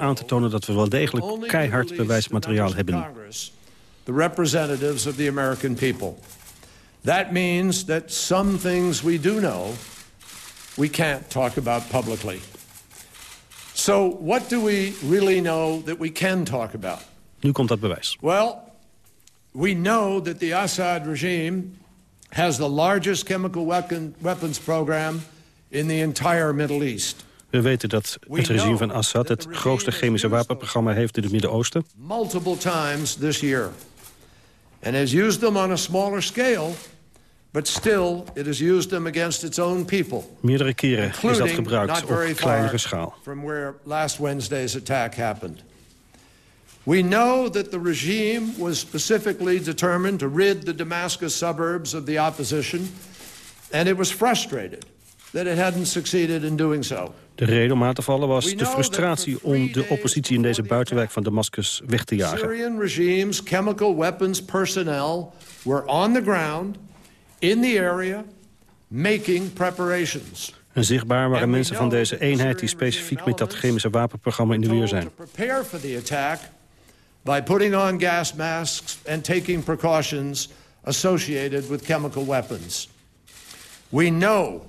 aan te tonen dat we wel degelijk keihard bewijsmateriaal hebben. The representatives of the American people. That means that some things we do know we can't talk about publicly. So what do we really know that we can talk about? Nu komt dat bewijs. Well, we know that the Assad regime has the largest chemical weapon, weapons program in the entire Middle East. We weten dat het regime van Assad het grootste chemische wapenprogramma heeft in het Midden-Oosten. Multiple times this year. And has used them on a smaller scale, but still it has used them against its own people. Meerdere keren is dat gebruikt op kleinere schaal. From where last Wednesday's attack happened. We know that the regime was specifically determined to rid the Damascus suburbs of the opposition, and it was frustrated that it hadn't succeeded in doing so. De reden om aan te vallen was de frustratie om de oppositie in deze buitenwijk van Damascus weg te jagen. Syrian regime's chemical weapons personnel were on the ground in the area making preparations. En zichtbaar waren mensen van deze eenheid die specifiek met dat chemische wapenprogramma in de weer zijn. Prepare for the attack by putting on gas masks and taking precautions associated with chemical weapons. We know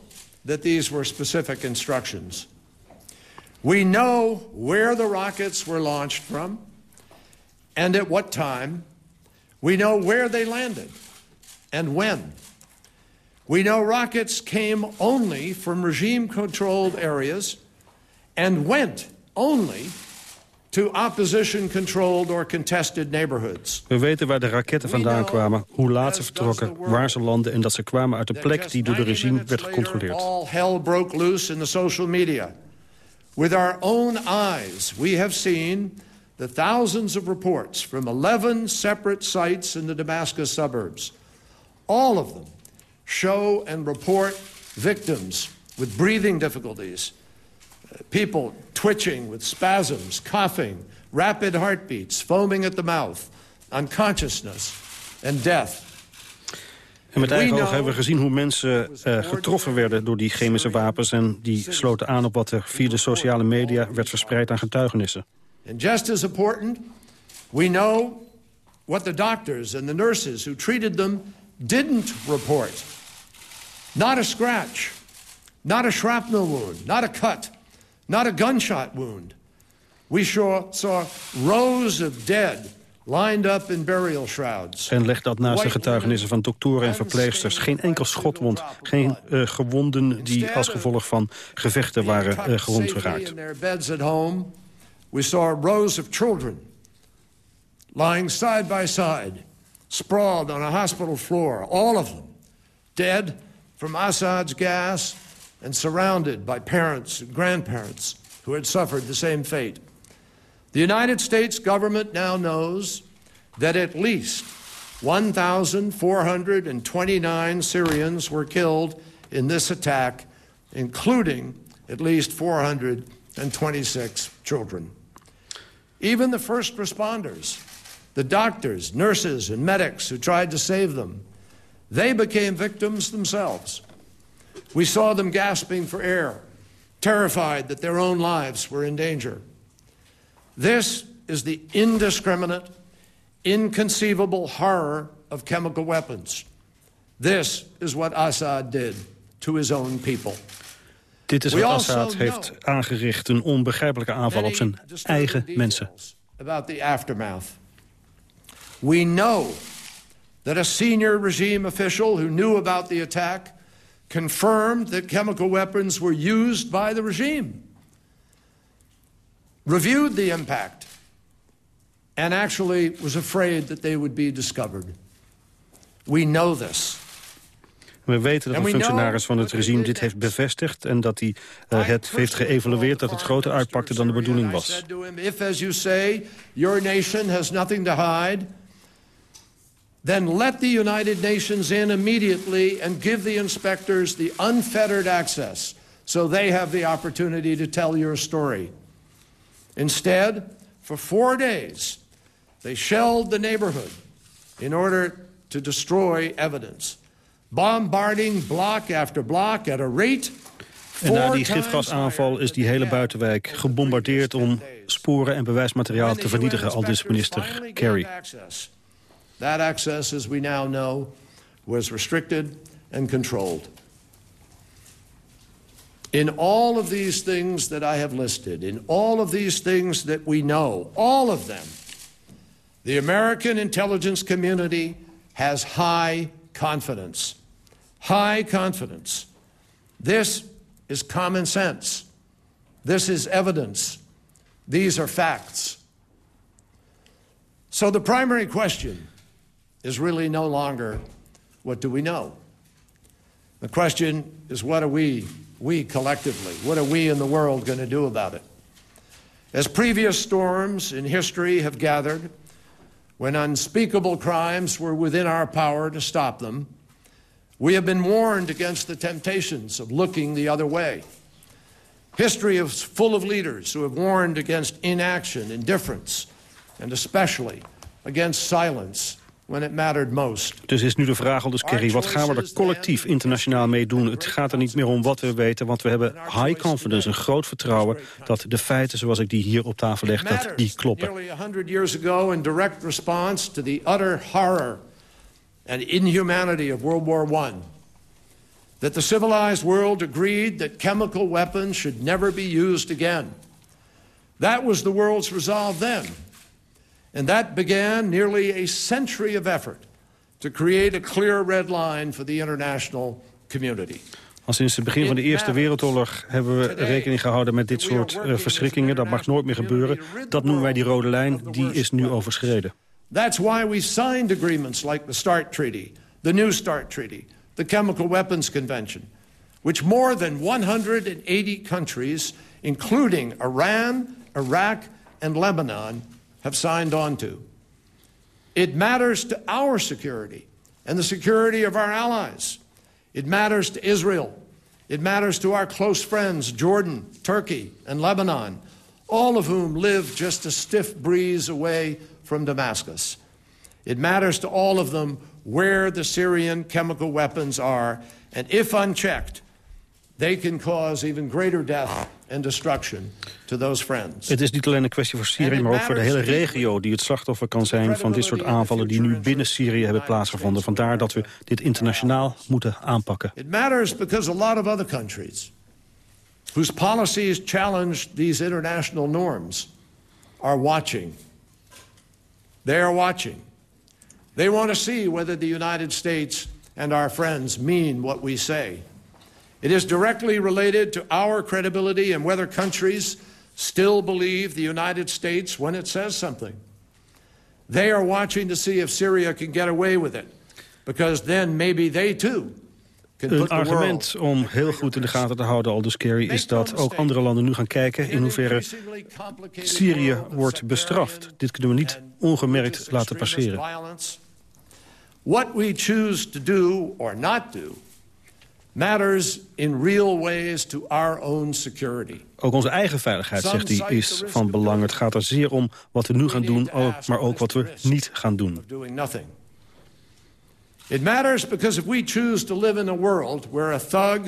that these were specific instructions. We know where the rockets were launched from and at what time. We know where they landed and when. We know rockets came only from regime-controlled areas and went only to opposition-controlled or contested neighborhoods. We weten waar de raketten vandaan kwamen, hoe laat ze vertrokken, waar ze landden... en dat ze kwamen uit de plek die door de regime werd gecontroleerd. All hell broke loose in the social media. With our own eyes, we have seen the thousands of reports from 11 separate sites in the Damascus suburbs. All of them show and report victims with breathing difficulties, uh, people twitching with spasms, coughing, rapid heartbeats, foaming at the mouth, unconsciousness, and death. En met eigen ogen hebben we gezien hoe mensen uh, getroffen werden door die chemische wapens... en die sloten aan op wat er via de sociale media werd verspreid aan getuigenissen. And just as important, we know what the doctors and the nurses who treated them didn't report. Not a scratch, not a shrapnel wound, not a cut, not a gunshot wound. We saw, saw rows of dead lined up in burial shrouds. En leg dat naast de getuigenissen van doktoren en verpleegsters. Geen enkel schotwond, geen uh, gewonden die als gevolg van gevechten waren uh, gewond geraakt. We saw rows of children lying side by side, sprawled on a hospital floor, all of them dead from Assad's gas and surrounded by parents and grandparents who had suffered the same fate. The United States government now knows that at least 1,429 Syrians were killed in this attack, including at least 426 children. Even the first responders, the doctors, nurses, and medics who tried to save them, they became victims themselves. We saw them gasping for air, terrified that their own lives were in danger. This is the indiscriminate, inconceivable horror of chemical weapons. This is what Assad did to his own people. Dit is wat Assad heeft aangericht, een onbegrijpelijke aanval op zijn eigen mensen. About the aftermath. We know that a senior regime official who knew about the attack confirmed that chemical weapons were used by the regime, reviewed the impact, and actually was afraid that they would be discovered. We know this. We weten dat een functionaris van het regime dit heeft bevestigd... en dat hij uh, het heeft geëvalueerd dat het groter uitpakte dan de bedoeling was. If, as you say, your nation has nothing to hide... then let the United Nations in immediately and give the inspectors the unfettered access so they have the opportunity to tell your story. Instead, for four days, they shelled the neighborhood in order to destroy evidence, bombarding block after block at a rate En na die gifgasaanval is die hele buitenwijk gebombardeerd om sporen en bewijsmateriaal te vernietigen, al dus minister Kerry. That access, as we now know, was restricted and controlled. In all of these things that I have listed, in all of these things that we know, all of them, the American intelligence community has high confidence. High confidence. This is common sense. This is evidence. These are facts. So the primary question is really no longer what do we know? The question is what are we, we collectively, what are we in the world going to do about it? As previous storms in history have gathered, when unspeakable crimes were within our power to stop them, we have been warned against the temptations of looking the other way. History is full of leaders who have warned against inaction, indifference, and especially against silence when it mattered most. Dus is nu de vraag al dus, Kerry, wat gaan we er collectief internationaal mee doen? Het gaat er niet meer om wat we weten, want we hebben high confidence, een groot vertrouwen dat de feiten zoals ik die hier op tafel leg, dat die kloppen. Nearly 100 years ago in direct response to the utter horror and inhumanity of World War I, that the civilized world agreed that chemical weapons should never be used again. That was the world's resolve then. And that began nearly a century of effort to create a clear red line for the international community. Al sinds het begin van de Eerste Wereldoorlog hebben we rekening gehouden met dit soort uh, verschrikkingen. Dat mag nooit meer gebeuren. Dat noemen wij die rode lijn. Die is nu overschreden. That's why we signed agreements like the START Treaty, the New START Treaty, the Chemical Weapons Convention, which more than 180 countries, including Iran, Iraq, and Lebanon, have signed on to. It matters to our security and the security of our allies. It matters to Israel. It matters to our close friends, Jordan, Turkey, and Lebanon, all of whom live just a stiff breeze away from Damascus. It matters to all of them where the Syrian chemical weapons are, and if unchecked, they can cause even greater death and destruction to those friends. Het is niet alleen een kwestie voor Syrië, maar ook voor de hele regio... die het slachtoffer kan zijn van dit soort aanvallen... die nu binnen Syrië hebben plaatsgevonden. Vandaar dat we dit internationaal moeten aanpakken. It matters because a lot of other countries... whose policies challenge these international norms... are watching. They are watching. They want to see whether the United States and our friends mean what we say. It is directly related to our credibility and whether countries still believe the United States when it says something. They are watching to see if Syria can get away with it, because then maybe they too Een argument om heel goed in de gaten te houden, Aldous Kerry, is dat ook andere landen nu gaan kijken in hoeverre Syrië wordt bestraft. Dit kunnen we niet ongemerkt laten passeren. What we choose to do or not do matters in real ways to our own security. Ook onze eigen veiligheid, zegt hij, is van belang. Het gaat er zeer om wat we nu gaan doen, maar ook wat we niet gaan doen. It matters because if we choose to live in a world where a thug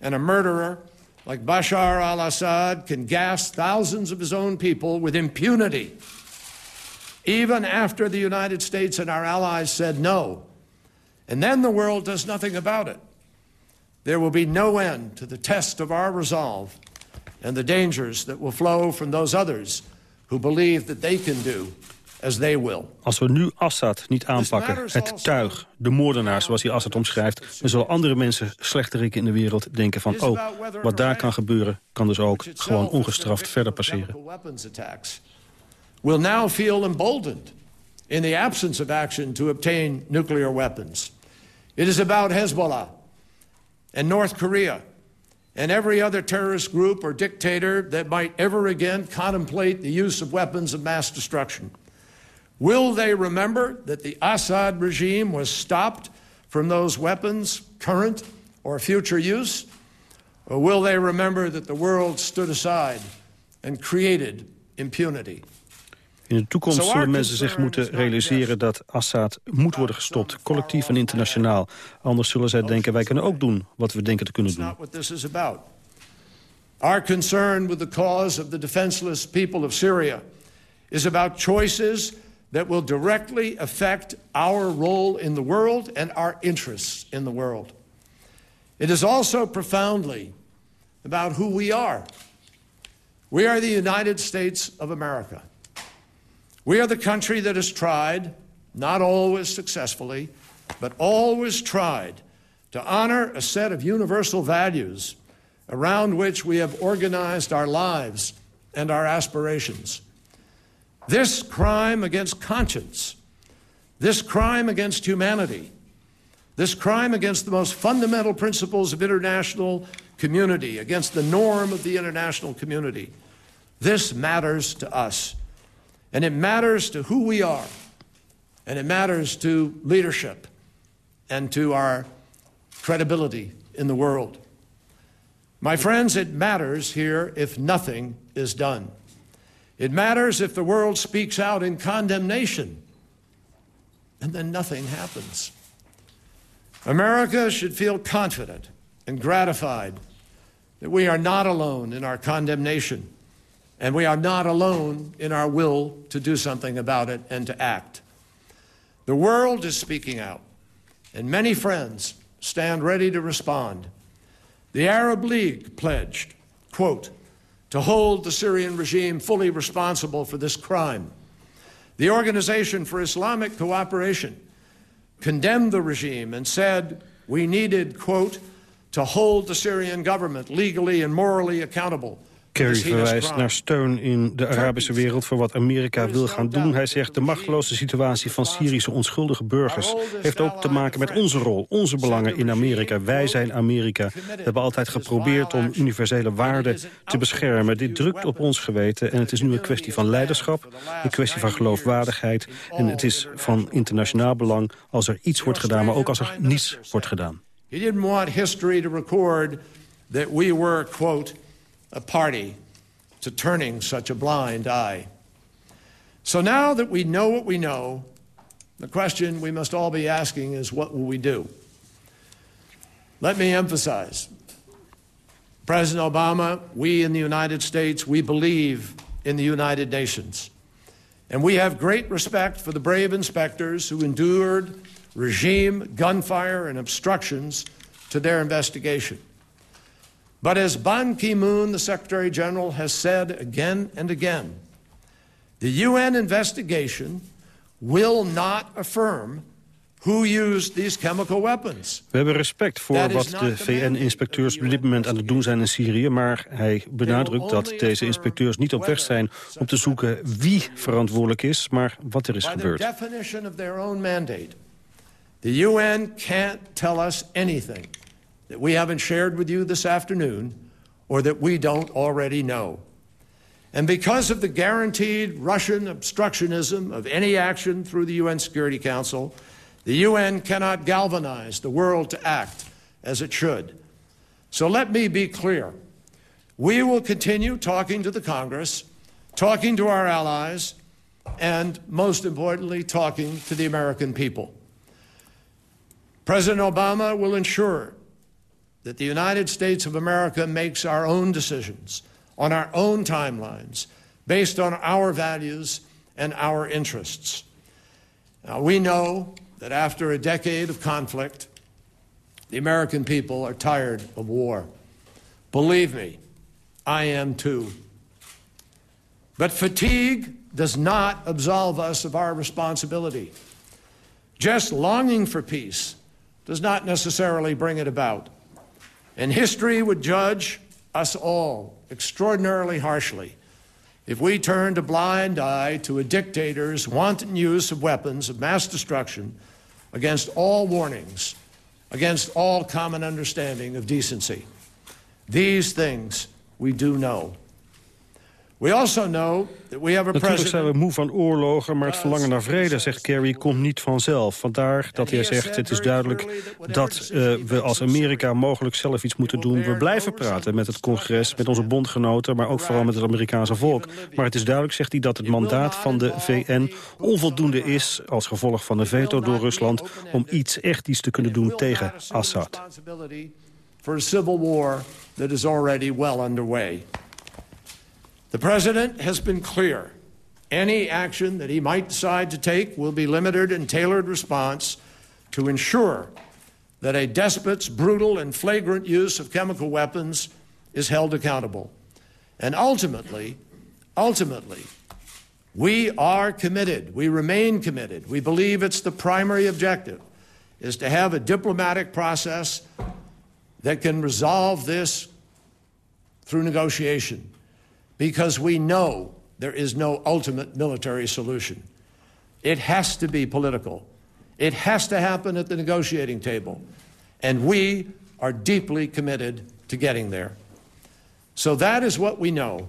and a murderer like Bashar al-Assad can gas thousands of his own people with impunity, even after the United States and our allies said no, and then the world does nothing about it, there will be no end to the test of our resolve and the dangers that will flow from those others who believe that they can do as they will. Als we nu Assad niet aanpakken, het tuig, de moordenaar zoals hij Assad omschrijft... dan zullen andere mensen slechteriken in de wereld denken van... oh, wat daar kan gebeuren, kan dus ook gewoon ongestraft verder passeren. Will now feel emboldened in the absence of action to obtain nuclear weapons. It is about Hezbollah and North Korea and every other terrorist group or dictator that might ever again contemplate the use of weapons of mass destruction. Will they remember that the Assad regime was stopped from those weapons, current or future use? Or will they remember that the world stood aside and created impunity? In de toekomst zullen mensen zich moeten realiseren dat Assad moet worden gestopt, collectief en internationaal. Anders zullen zij denken, wij kunnen ook doen wat we denken te kunnen doen. Our concern with the cause of the defenseless people of Syria is about choices that will directly affect our role in the world and our interests in the world. It is also profoundly about who we are. We are the United States of America. We are the country that has tried, not always successfully, but always tried to honor a set of universal values around which we have organized our lives and our aspirations. This crime against conscience, this crime against humanity, this crime against the most fundamental principles of international community, against the norm of the international community, this matters to us. And it matters to who we are. And it matters to leadership and to our credibility in the world. My friends, it matters here if nothing is done. It matters if the world speaks out in condemnation and then nothing happens. America should feel confident and gratified that we are not alone in our condemnation and we are not alone in our will to do something about it and to act. The world is speaking out, and many friends stand ready to respond. The Arab League pledged, quote, to hold the Syrian regime fully responsible for this crime. The Organization for Islamic Cooperation condemned the regime and said we needed, quote, to hold the Syrian government legally and morally accountable Kerry verwijst naar steun in de Arabische wereld voor wat Amerika wil gaan doen. Hij zegt de machteloze situatie van Syrische onschuldige burgers... heeft ook te maken met onze rol, onze belangen in Amerika. Wij zijn Amerika. We hebben altijd geprobeerd om universele waarden te beschermen. Dit drukt op ons geweten en het is nu een kwestie van leiderschap... een kwestie van geloofwaardigheid. En het is van internationaal belang als er iets wordt gedaan... maar ook als er niets wordt gedaan. He didn't want history to record that we were, quote a party to turning such a blind eye. So now that we know what we know, the question we must all be asking is what will we do? Let me emphasize President Obama, we in the United States, we believe in the United Nations. And we have great respect for the brave inspectors who endured regime, gunfire, and obstructions to their investigation. But as Ban Ki moon, the Secretary General, has said again and again, the UN investigation will not affirm who used these chemical weapons. We hebben respect voor wat de VN-inspecteurs op dit moment aan het doen zijn in Syrië... maar hij benadrukt dat deze inspecteurs niet op weg zijn om te zoeken wie verantwoordelijk is... maar wat er is gebeurd. The UN can't tell us anything that we haven't shared with you this afternoon or that we don't already know. And because of the guaranteed Russian obstructionism of any action through the UN Security Council, the UN cannot galvanize the world to act as it should. So let me be clear. We will continue talking to the Congress, talking to our allies, and most importantly, talking to the American people. President Obama will ensure that the United States of America makes our own decisions on our own timelines based on our values and our interests. Now, we know that after a decade of conflict, the American people are tired of war. Believe me, I am too. But fatigue does not absolve us of our responsibility. Just longing for peace does not necessarily bring it about. And history would judge us all extraordinarily harshly if we turned a blind eye to a dictator's wanton use of weapons of mass destruction against all warnings, against all common understanding of decency. These things we do know. We also know that we have a Natuurlijk zijn we moe van oorlogen, maar het verlangen naar vrede, zegt Kerry, komt niet vanzelf. Vandaar dat hij zegt, het is duidelijk dat uh, we als Amerika mogelijk zelf iets moeten doen. We blijven praten met het congres, met onze bondgenoten, maar ook vooral met het Amerikaanse volk. Maar het is duidelijk, zegt hij, dat het mandaat van de VN onvoldoende is als gevolg van een veto door Rusland om iets, echt iets te kunnen doen tegen Assad. for a civil war that is already well underway. The president has been clear. Any action that he might decide to take will be limited and tailored response to ensure that a despot's brutal and flagrant use of chemical weapons is held accountable. And ultimately, ultimately, we are committed. We remain committed. We believe it's the primary objective is to have a diplomatic process that can resolve this through negotiation because we know there is no ultimate military solution. It has to be political. It has to happen at the negotiating table. And we are deeply committed to getting there. So that is what we know.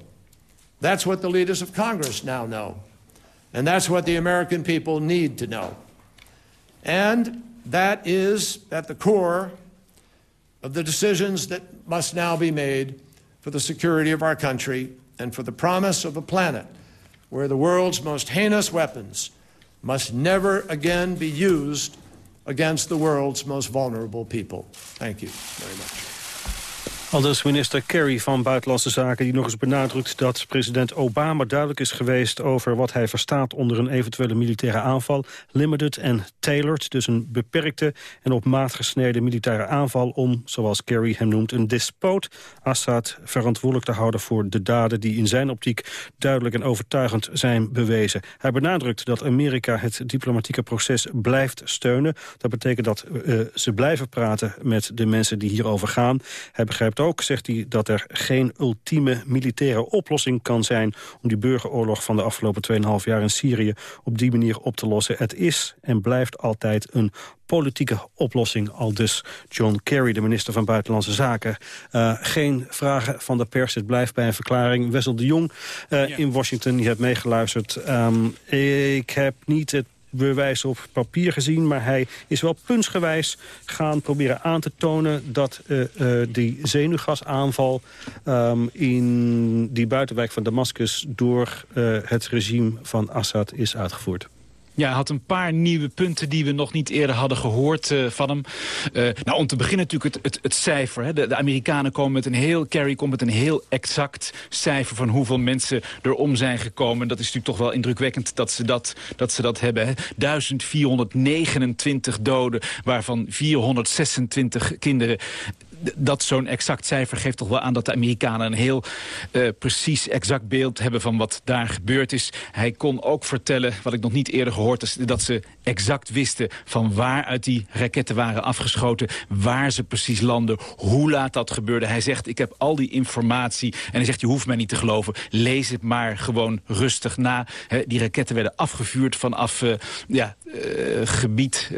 That's what the leaders of Congress now know. And that's what the American people need to know. And that is at the core of the decisions that must now be made for the security of our country and for the promise of a planet where the world's most heinous weapons must never again be used against the world's most vulnerable people. Thank you very much. Aldus minister Kerry van Buitenlandse Zaken die nog eens benadrukt dat president Obama duidelijk is geweest over wat hij verstaat onder een eventuele militaire aanval. Limited en tailored, dus een beperkte en op maat gesneden militaire aanval om, zoals Kerry hem noemt, een despoot Assad verantwoordelijk te houden voor de daden die in zijn optiek duidelijk en overtuigend zijn bewezen. Hij benadrukt dat Amerika het diplomatieke proces blijft steunen. Dat betekent dat uh, ze blijven praten met de mensen die hierover gaan. Hij begrijpt ook, zegt hij, dat er geen ultieme militaire oplossing kan zijn... om die burgeroorlog van de afgelopen 2,5 jaar in Syrië op die manier op te lossen. Het is en blijft altijd een politieke oplossing, al dus John Kerry, de minister van Buitenlandse Zaken. Uh, geen vragen van de pers, het blijft bij een verklaring. Wessel de Jong uh, ja. in Washington, die hebt meegeluisterd. Um, ik heb niet het bewijs op papier gezien. Maar hij is wel puntsgewijs gaan proberen aan te tonen... dat uh, uh, die zenuwgasaanval um, in die buitenwijk van Damascus... door uh, het regime van Assad is uitgevoerd. Ja, hij had een paar nieuwe punten die we nog niet eerder hadden gehoord uh, van hem. Uh, nou, om te beginnen natuurlijk het, het, het cijfer. Hè. De, Amerikanen komen met een heel, Kerry komt met een heel exact cijfer van hoeveel mensen er om zijn gekomen. Dat is natuurlijk toch wel indrukwekkend dat ze dat, dat, ze dat hebben. Hè. 1429 doden, waarvan 426 kinderen dat zo'n exact cijfer geeft toch wel aan dat de Amerikanen een heel uh, precies, exact beeld hebben van wat daar gebeurd is. Hij kon ook vertellen, wat ik nog niet eerder gehoord heb, dat ze exact wisten van waaruit die raketten waren afgeschoten, waar ze precies landen, hoe laat dat gebeurde. Hij zegt, ik heb al die informatie en hij zegt, je hoeft mij niet te geloven, lees het maar gewoon rustig na. Die raketten werden afgevuurd vanaf uh, ja, uh, gebied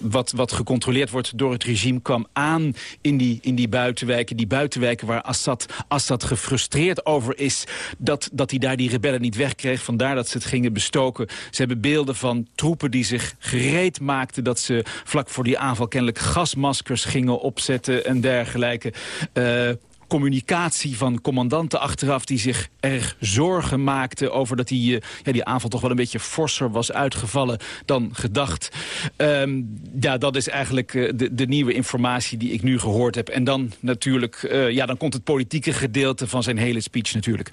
wat, wat gecontroleerd wordt door het regime, kwam aan in die in die buitenwijken. Die buitenwijken waar Assad, Assad gefrustreerd over is... Dat, dat hij daar die rebellen niet wegkreeg. Vandaar dat ze het gingen bestoken. Ze hebben beelden van troepen die zich gereed maakten... dat ze vlak voor die aanval kennelijk gasmaskers gingen opzetten en dergelijke. Uh, communicatie van commandanten achteraf... die zich erg zorgen maakten over dat die, uh, ja, die aanval toch wel een beetje forser was uitgevallen dan gedacht. Um, ja, dat is eigenlijk uh, de, de, nieuwe informatie die ik nu gehoord heb. En dan natuurlijk, uh, ja, dan komt het politieke gedeelte van zijn hele speech natuurlijk.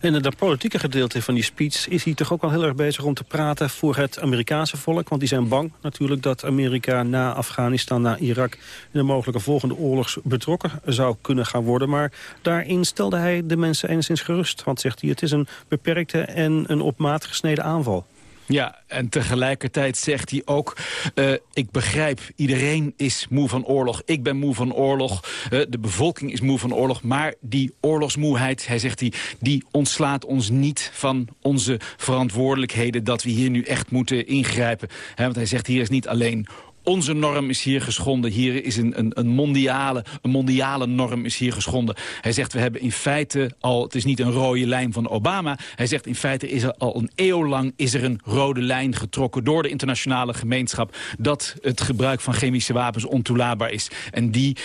En het politieke gedeelte van die speech is hij toch ook al heel erg bezig om te praten voor het Amerikaanse volk. Want die zijn bang natuurlijk dat Amerika na Afghanistan, na Irak... in een mogelijke volgende oorlog betrokken zou kunnen gaan worden. Maar daarin stelde hij de mensen enigszins gerust. Want zegt hij, het is een beperkte en een op maat gesneden aanval. Ja, en tegelijkertijd zegt hij ook... Uh, ik begrijp, iedereen is moe van oorlog. Ik ben moe van oorlog. Uh, de bevolking is moe van oorlog. Maar die oorlogsmoeheid, hij zegt, die, die ontslaat ons niet van onze verantwoordelijkheden... dat we hier nu echt moeten ingrijpen. Want hij zegt, hier is niet alleen onze norm is hier geschonden. Hier is een, een, een, mondiale, een mondiale norm is hier geschonden. Hij zegt, we hebben in feite al... het is niet een rode lijn van Obama. Hij zegt, in feite is er al een eeuw lang... is er een rode lijn getrokken door de internationale gemeenschap... dat het gebruik van chemische wapens ontoelaatbaar is. En die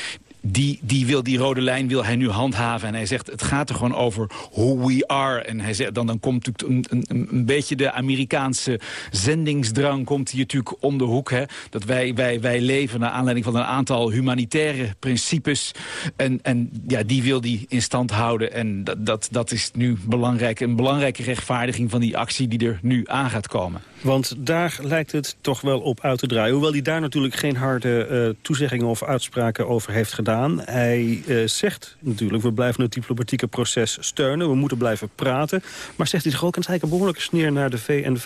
die, die wil die rode lijn wil hij nu handhaven. En hij zegt, het gaat er gewoon over who we are. En hij zegt, dan, dan komt natuurlijk een, een, een beetje de Amerikaanse zendingsdrang... komt hier natuurlijk om de hoek. Hè? Dat wij, wij, wij leven naar aanleiding van een aantal humanitaire principes. En, en ja, die wil hij in stand houden. En dat, dat, dat is nu belangrijk, een belangrijke rechtvaardiging van die actie... die er nu aan gaat komen. Want daar lijkt het toch wel op uit te draaien. Hoewel hij daar natuurlijk geen harde uh, toezeggingen of uitspraken over heeft gedaan. Hij uh, zegt natuurlijk, we blijven het diplomatieke proces steunen. We moeten blijven praten. Maar zegt hij zich ook, het een behoorlijke sneer naar de VN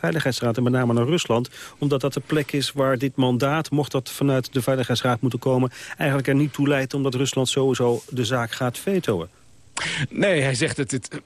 en met name naar Rusland. Omdat dat de plek is waar dit mandaat, mocht dat vanuit de Veiligheidsraad moeten komen... eigenlijk er niet toe leidt omdat Rusland sowieso de zaak gaat vetoen. Nee, hij zegt het, het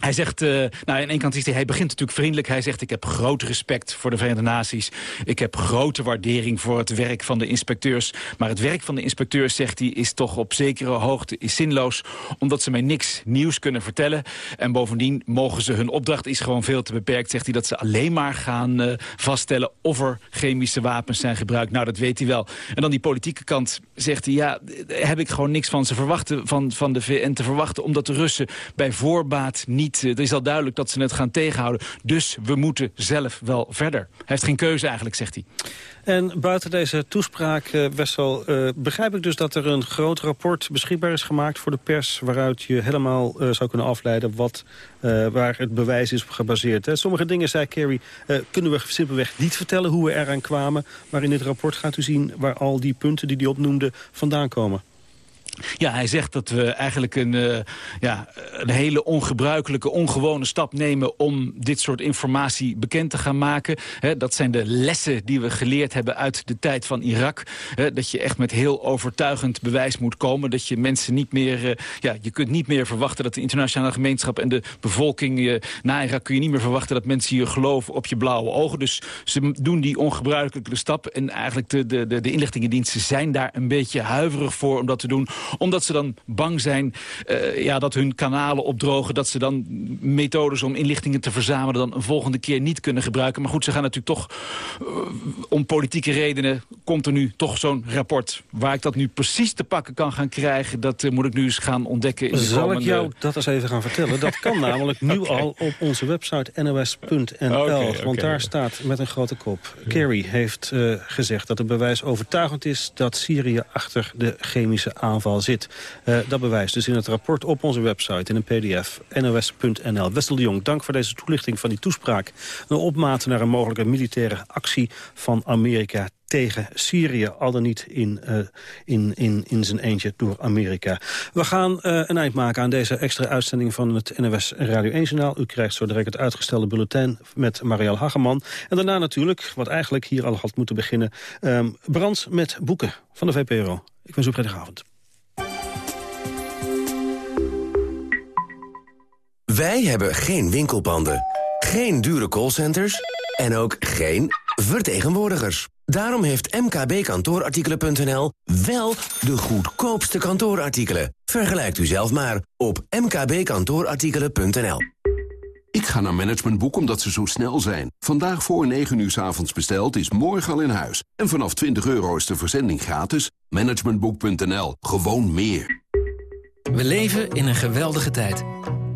hij zegt, uh, nou, aan één kant is hij, hij begint natuurlijk vriendelijk. Hij zegt, ik heb groot respect voor de Verenigde Naties. Ik heb grote waardering voor het werk van de inspecteurs. Maar het werk van de inspecteurs, zegt hij, is toch op zekere hoogte is zinloos. Omdat ze mij niks nieuws kunnen vertellen. En bovendien mogen ze, hun opdracht is gewoon veel te beperkt. Zegt hij dat ze alleen maar gaan uh, vaststellen of er chemische wapens zijn gebruikt. Nou, dat weet hij wel. En dan die politieke kant, zegt hij, ja, heb ik gewoon niks van ze verwachten, van, van de VN te verwachten. Omdat de Russen bij voorbaat niet niet, het is al duidelijk dat ze het gaan tegenhouden. Dus we moeten zelf wel verder. Hij heeft geen keuze eigenlijk, zegt hij. En buiten deze toespraak, uh, Wessel, uh, begrijp ik dus dat er een groot rapport beschikbaar is gemaakt voor de pers... waaruit je helemaal zou kunnen afleiden wat, waar het bewijs is gebaseerd. Hè? Sommige dingen, zei Kerry, kunnen we simpelweg niet vertellen hoe we eraan kwamen. Maar in dit rapport gaat u zien waar al die punten die hij opnoemde vandaan komen. Ja, hij zegt dat we eigenlijk een, uh, ja, een hele ongebruikelijke, ongewone stap nemen... om dit soort informatie bekend te gaan maken. dat zijn de lessen die we geleerd hebben uit de tijd van Irak. dat je echt met heel overtuigend bewijs moet komen. Dat je mensen niet meer... Uh, ja, je kunt niet meer verwachten dat de internationale gemeenschap... en de bevolking uh, na Irak kun je niet meer verwachten... dat mensen hier geloven op je blauwe ogen. Dus ze doen die ongebruikelijke stap. En eigenlijk de, de, de inlichtingendiensten zijn daar een beetje huiverig voor om dat te doen omdat ze dan bang zijn uh, ja, dat hun kanalen opdrogen. Dat ze dan methodes om inlichtingen te verzamelen... dan een volgende keer niet kunnen gebruiken. Maar goed, ze gaan natuurlijk toch... Uh, om politieke redenen komt er nu toch zo'n rapport. Waar ik dat nu precies te pakken kan gaan krijgen... dat uh, moet ik nu eens gaan ontdekken. In de Zal komende... ik jou dat eens even gaan vertellen? Dat kan namelijk nu okay. al op onze website nos.nl. Okay, okay, want daar staat met een grote kop... Kerry heeft gezegd dat het bewijs overtuigend is... dat Syrië achter de chemische aanval zit. Uh, dat bewijst dus in het rapport op onze website in een pdf nos.nl. Wessel de Jong, dank voor deze toelichting van die toespraak. Een opmaat naar een mogelijke militaire actie van Amerika tegen Syrië, al dan niet in, uh, in, in, in zijn eentje door Amerika. We gaan uh, een eind maken aan deze extra uitzending van het NOS Radio 1-journaal. U krijgt zo direct het uitgestelde bulletin met Marielle Hageman. En daarna natuurlijk, wat eigenlijk hier al had moeten beginnen... Um, Brands met boeken van de VPRO. Ik wens u een prettige avond. Wij hebben geen winkelpanden, geen dure callcenters en ook geen vertegenwoordigers. Daarom heeft mkbkantoorartikelen.nl wel de goedkoopste kantoorartikelen. Vergelijkt u zelf maar op mkbkantoorartikelen.nl. Ik ga naar Managementboek omdat ze zo snel zijn. Vandaag voor 9 uur s avonds besteld is morgen al in huis. En vanaf 20 euro is de verzending gratis. Managementboek.nl. Gewoon meer. We leven in een geweldige tijd.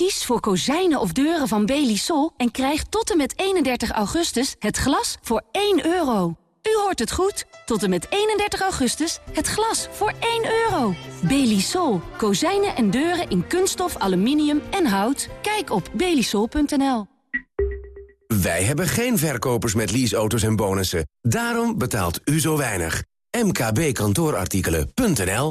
Kies voor kozijnen of deuren van Belisol en krijg tot en met 31 augustus het glas voor 1 euro. U hoort het goed. Tot en met 31 augustus het glas voor 1 euro. Belisol. Kozijnen en deuren in kunststof, aluminium en hout. Kijk op belisol.nl. Wij hebben geen verkopers met leaseauto's en bonussen. Daarom betaalt u zo weinig. mkbkantoorartikelen.nl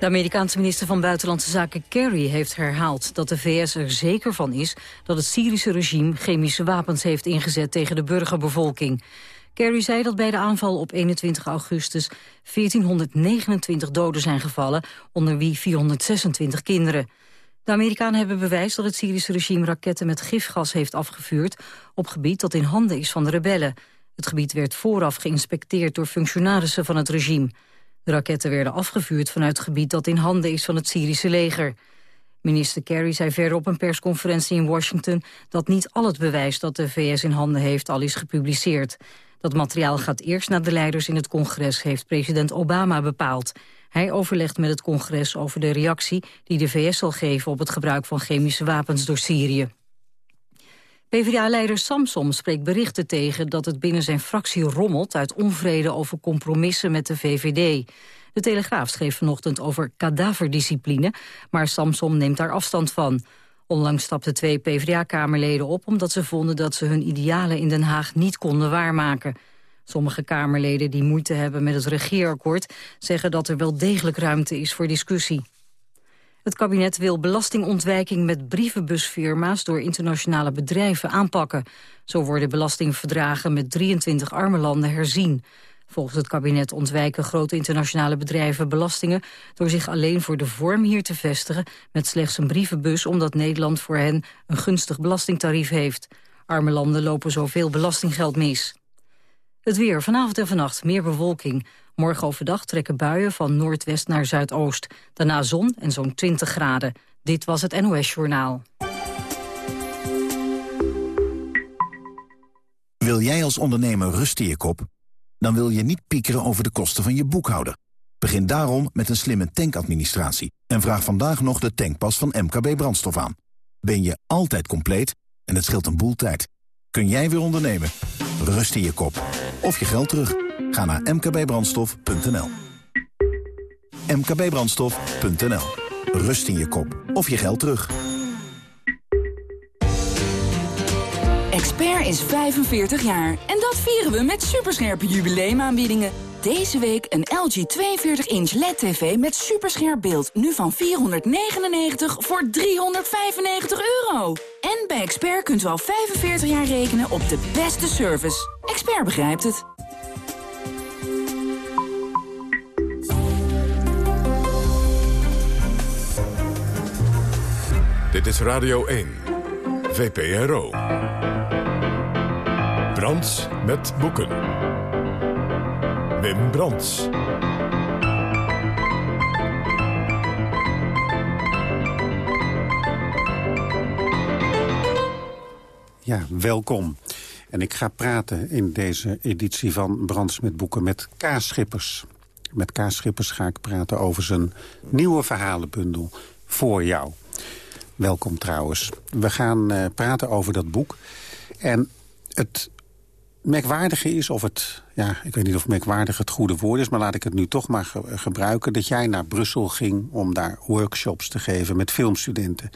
De Amerikaanse minister van Buitenlandse Zaken Kerry heeft herhaald dat de VS er zeker van is dat het Syrische regime chemische wapens heeft ingezet tegen de burgerbevolking. Kerry zei dat bij de aanval op 21 augustus 1429 doden zijn gevallen, onder wie 426 kinderen. De Amerikanen hebben bewijs dat het Syrische regime raketten met gifgas heeft afgevuurd op gebied dat in handen is van de rebellen. Het gebied werd vooraf geïnspecteerd door functionarissen van het regime. De raketten werden afgevuurd vanuit het gebied dat in handen is van het Syrische leger. Minister Kerry zei verder op een persconferentie in Washington... dat niet al het bewijs dat de VS in handen heeft al is gepubliceerd. Dat materiaal gaat eerst naar de leiders in het congres, heeft president Obama bepaald. Hij overlegt met het congres over de reactie die de VS zal geven... op het gebruik van chemische wapens door Syrië. PvdA-leider Samsom spreekt berichten tegen dat het binnen zijn fractie rommelt... uit onvrede over compromissen met de VVD. De Telegraaf schreef vanochtend over kadaverdiscipline... maar Samsom neemt daar afstand van. Onlangs stapten twee PvdA-kamerleden op... omdat ze vonden dat ze hun idealen in Den Haag niet konden waarmaken. Sommige Kamerleden die moeite hebben met het regeerakkoord... zeggen dat er wel degelijk ruimte is voor discussie. Het kabinet wil belastingontwijking met brievenbusfirma's... door internationale bedrijven aanpakken. Zo worden belastingverdragen met 23 arme landen herzien. Volgens het kabinet ontwijken grote internationale bedrijven belastingen... door zich alleen voor de vorm hier te vestigen met slechts een brievenbus... omdat Nederland voor hen een gunstig belastingtarief heeft. Arme landen lopen zoveel belastinggeld mis. Het weer, vanavond en vannacht meer bewolking. Morgen overdag trekken buien van noordwest naar zuidoost. Daarna zon en zo'n 20 graden. Dit was het NOS Journaal. Wil jij als ondernemer rust in je kop? Dan wil je niet piekeren over de kosten van je boekhouder. Begin daarom met een slimme tankadministratie. En vraag vandaag nog de tankpas van MKB Brandstof aan. Ben je altijd compleet en het scheelt een boel tijd. Kun jij weer ondernemen? Rust in je kop. Of je geld terug. Ga naar mkbbrandstof.nl mkbbrandstof.nl Rust in je kop. Of je geld terug. Expert is 45 jaar. En dat vieren we met superscherpe jubileumaanbiedingen. Deze week een LG 42-inch LED-TV met superscherp beeld. Nu van 499 voor 395 euro. En bij Expert kunt u al 45 jaar rekenen op de beste service. Expert begrijpt het. Dit is Radio 1, VPRO. Brands met boeken. Wim Brands. Ja, welkom. En ik ga praten in deze editie van Brands met boeken met Kaas Schippers. Met Kaas Schippers ga ik praten over zijn nieuwe verhalenbundel Voor jou. Welkom trouwens. We gaan uh, praten over dat boek. En het merkwaardige is, of het, ja, ik weet niet of merkwaardig het goede woord is... maar laat ik het nu toch maar ge gebruiken... dat jij naar Brussel ging om daar workshops te geven met filmstudenten.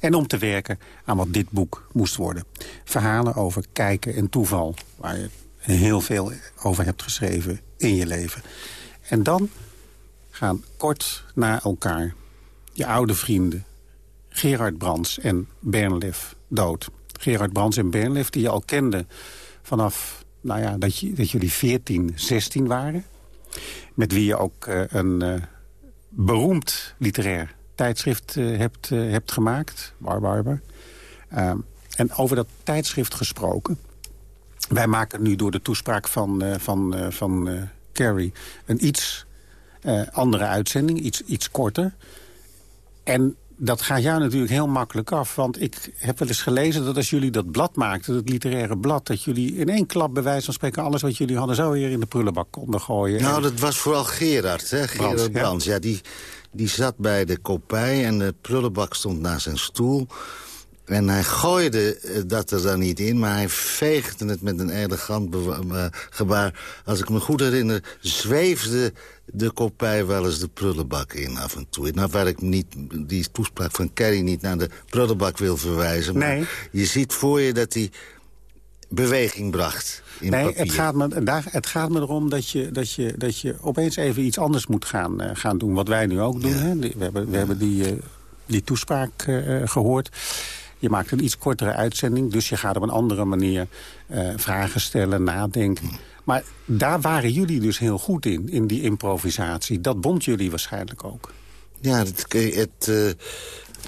En om te werken aan wat dit boek moest worden. Verhalen over kijken en toeval, waar je heel veel over hebt geschreven in je leven. En dan gaan kort na elkaar je oude vrienden... Gerard Brands en Bernlef dood. Gerard Brands en Bernlef, die je al kende vanaf nou ja, dat, dat jullie 14, 16 waren. Met wie je ook uh, een uh, beroemd literair tijdschrift uh, hebt, hebt gemaakt. Barbarber. Ehm, en over dat tijdschrift gesproken. Wij maken nu door de toespraak van, van, van Carrie een iets andere uitzending. Iets, iets korter. En dat gaat jou natuurlijk heel makkelijk af. Want ik heb wel eens gelezen dat als jullie dat blad maakten... dat literaire blad, dat jullie in één klap bij wijze van spreken... alles wat jullie hadden zo weer in de prullenbak konden gooien. Nou, dat was vooral Gerard, hè? Gerard Brands. Ja. die, die zat bij de kopij en de prullenbak stond naast zijn stoel. En hij gooide eh, dat er dan niet in, maar hij veegde het met een elegant eh, gebaar. Als ik me goed herinner, zweefde de kopij wel eens de prullenbak in af en toe. Nou, waar ik niet, die toespraak van Kerry niet naar de prullenbak wil verwijzen. Maar nee. je ziet voor je dat hij beweging bracht. In nee, papier. het gaat, me, daar, het gaat me erom dat je, dat, je, dat je opeens even iets anders moet gaan, uh, gaan doen. Wat wij nu ook doen. Hè? We hebben, we hebben die, uh, die toespraak uh, gehoord. Je maakt een iets kortere uitzending, dus je gaat op een andere manier vragen stellen, nadenken. Maar daar waren jullie dus heel goed in, in die improvisatie. Dat bond jullie waarschijnlijk ook. Ja, het, het, uh,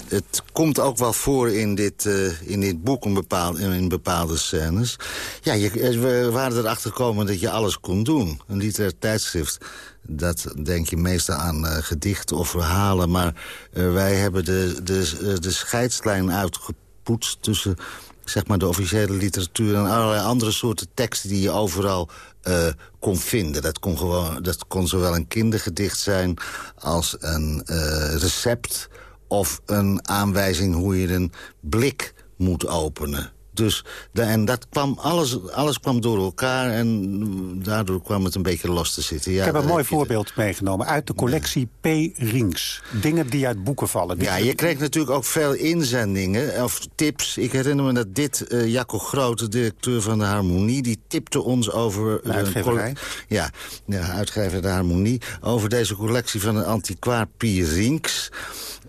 het komt ook wel voor in dit, uh, in dit boek in bepaalde, in bepaalde scènes. Ja, je, we waren erachter gekomen dat je alles kon doen. Een literair tijdschrift, dat denk je meestal aan gedichten of verhalen. Maar wij hebben de, de, de scheidslijn uitgepoetst tussen zeg maar de officiële literatuur... en allerlei andere soorten teksten die je overal uh, kon vinden. Dat kon, gewoon, dat kon zowel een kindergedicht zijn als een uh, recept... of een aanwijzing hoe je een blik moet openen. Dus, de, en dat kwam, alles, alles kwam door elkaar en daardoor kwam het een beetje los te zitten. Ja, Ik heb een mooi voorbeeld meegenomen uit de collectie P. Rings. Dingen die uit boeken vallen. Ja, je kreeg natuurlijk ook veel inzendingen of tips. Ik herinner me dat dit, uh, Jacco Groot, de directeur van de Harmonie... die tipte ons over... De uitgeverij? Ja, ja, uitgever de Harmonie. Over deze collectie van een antiquaar P. Rings...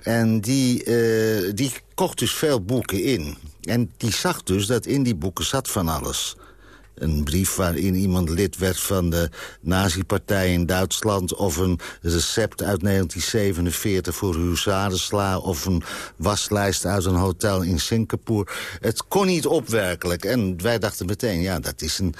En die, uh, die kocht dus veel boeken in. En die zag dus dat in die boeken zat van alles. Een brief waarin iemand lid werd van de nazi-partij in Duitsland... of een recept uit 1947 voor huzarensla... of een waslijst uit een hotel in Singapore. Het kon niet opwerkelijk. En wij dachten meteen, ja, dat is een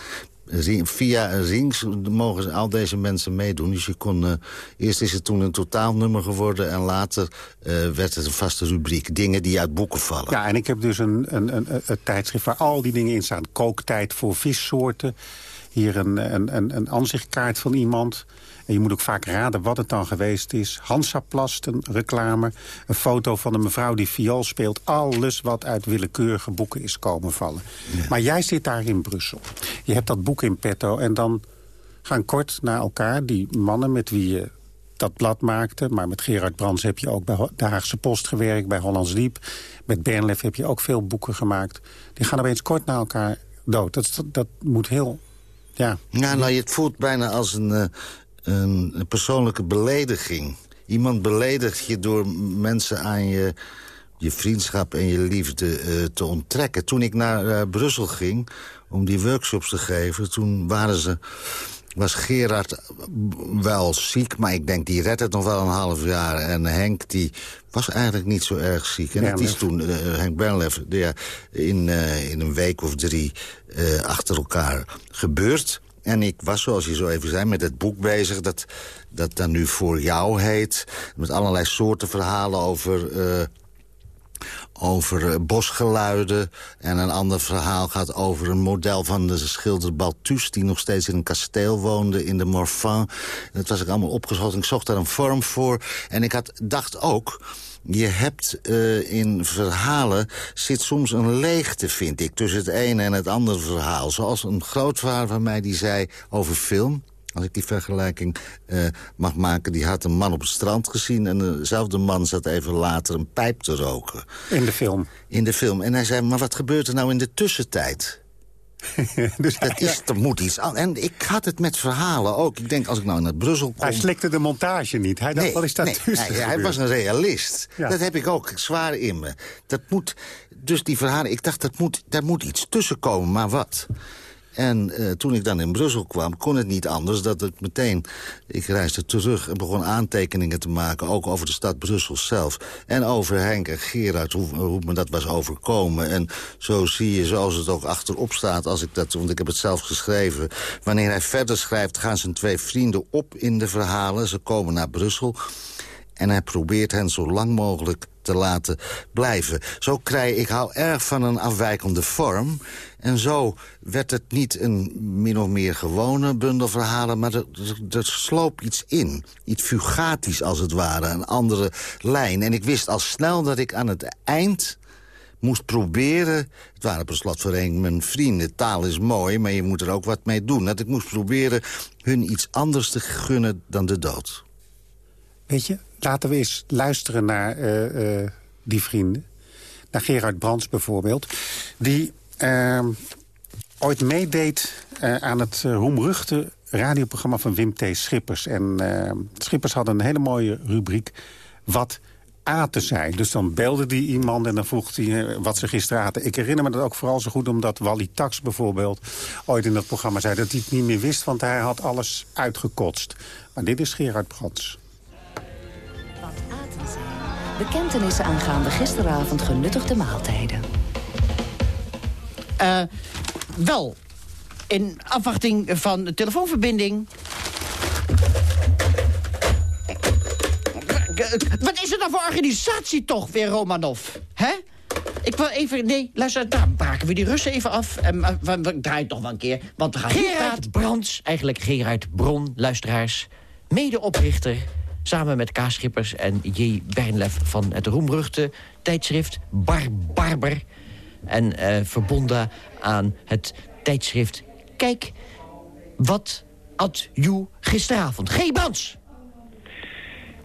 via Rings mogen al deze mensen meedoen. Dus je kon, uh, eerst is het toen een totaalnummer geworden... en later uh, werd het een vaste rubriek. Dingen die uit boeken vallen. Ja, en ik heb dus een, een, een, een tijdschrift waar al die dingen in staan. Kooktijd voor vissoorten. Hier een, een, een, een aanzichtkaart van iemand... En je moet ook vaak raden wat het dan geweest is. Hansaplast, een reclame. Een foto van een mevrouw die viool speelt. Alles wat uit willekeurige boeken is komen vallen. Ja. Maar jij zit daar in Brussel. Je hebt dat boek in petto. En dan gaan kort naar elkaar die mannen met wie je dat blad maakte. Maar met Gerard Brands heb je ook bij de Haagse Post gewerkt. Bij Hollands Diep. Met Bernlef heb je ook veel boeken gemaakt. Die gaan opeens kort naar elkaar dood. Dat, dat moet heel... Ja, ja nou, het voelt bijna als een, uh, een persoonlijke belediging. Iemand beledigt je door mensen aan je, je vriendschap en je liefde uh, te onttrekken. Toen ik naar uh, Brussel ging om die workshops te geven... toen waren ze, was Gerard wel ziek, maar ik denk die redt het nog wel een half jaar. En Henk die was eigenlijk niet zo erg ziek. En het is toen, uh, Henk Bernlef, ja, in, in een week of drie achter elkaar gebeurd... En ik was, zoals je zo even zei, met het boek bezig... dat, dat dan nu voor jou heet. Met allerlei soorten verhalen over... Uh, over uh, bosgeluiden. En een ander verhaal gaat over een model van de schilder Balthus... die nog steeds in een kasteel woonde in de Morvan. Dat was ik allemaal opgeschoten. Ik zocht daar een vorm voor. En ik had, dacht ook... Je hebt uh, in verhalen zit soms een leegte, vind ik... tussen het ene en het andere verhaal. Zoals een grootvader van mij die zei over film als ik die vergelijking uh, mag maken... die had een man op het strand gezien... en dezelfde man zat even later een pijp te roken. In de film? In de film. En hij zei, maar wat gebeurt er nou in de tussentijd? dus dat is, er moet iets aan. En ik had het met verhalen ook. Ik denk, als ik nou naar Brussel kom... Hij slikte de montage niet. Hij dacht, nee, wat is daar nee, hij, hij was een realist. Ja. Dat heb ik ook zwaar in me. Dat moet, dus die verhalen, ik dacht, dat moet, daar moet iets tussen komen, maar wat? En uh, toen ik dan in Brussel kwam, kon het niet anders dat het meteen... Ik reisde terug en begon aantekeningen te maken, ook over de stad Brussel zelf. En over Henk en Gerard, hoe, hoe me dat was overkomen. En zo zie je, zoals het ook achterop staat, als ik dat, want ik heb het zelf geschreven... wanneer hij verder schrijft, gaan zijn twee vrienden op in de verhalen. Ze komen naar Brussel en hij probeert hen zo lang mogelijk te laten blijven. Zo krijg ik hou erg van een afwijkende vorm. En zo werd het niet een min of meer gewone bundel verhalen... maar er, er, sloop iets in. Iets fugatisch als het ware, een andere lijn. En ik wist al snel dat ik aan het eind moest proberen... het waren per slotverrekening mijn vrienden. Taal is mooi, maar je moet er ook wat mee doen. Dat ik moest proberen hun iets anders te gunnen dan de dood. Weet je, laten we eens luisteren naar uh, uh, die vrienden. Naar Gerard Brands bijvoorbeeld. Die uh, ooit meedeed uh, aan het roemruchte radioprogramma van Wim T. Schippers. En Schippers had een hele mooie rubriek... Wat aten zij. Dus dan belde die iemand en dan vroeg hij wat ze gisteren aten. Ik herinner me dat ook vooral zo goed omdat Wally Tax bijvoorbeeld... ooit in dat programma zei dat hij het niet meer wist... want hij had alles uitgekotst. Maar dit is Gerard Brands. Bekentenissen aangaande gisteravond genuttigde maaltijden. Uh, wel, in afwachting van de telefoonverbinding... Wat is het dan voor organisatie toch weer, Romanov? Hè? Ik wil even... Nee, luister, daar maken we die Russen even af. En uh, we, we draaien toch wel een keer. Want we gaan Gerard Brands, eigenlijk Gerard Bron, luisteraars... medeoprichter, samen met K. Schippers en J. Bernlef... van het roemruchte tijdschrift Bar Barber... en uh, verbonden aan het tijdschrift Kijk... wat at you gisteravond. G. Brands!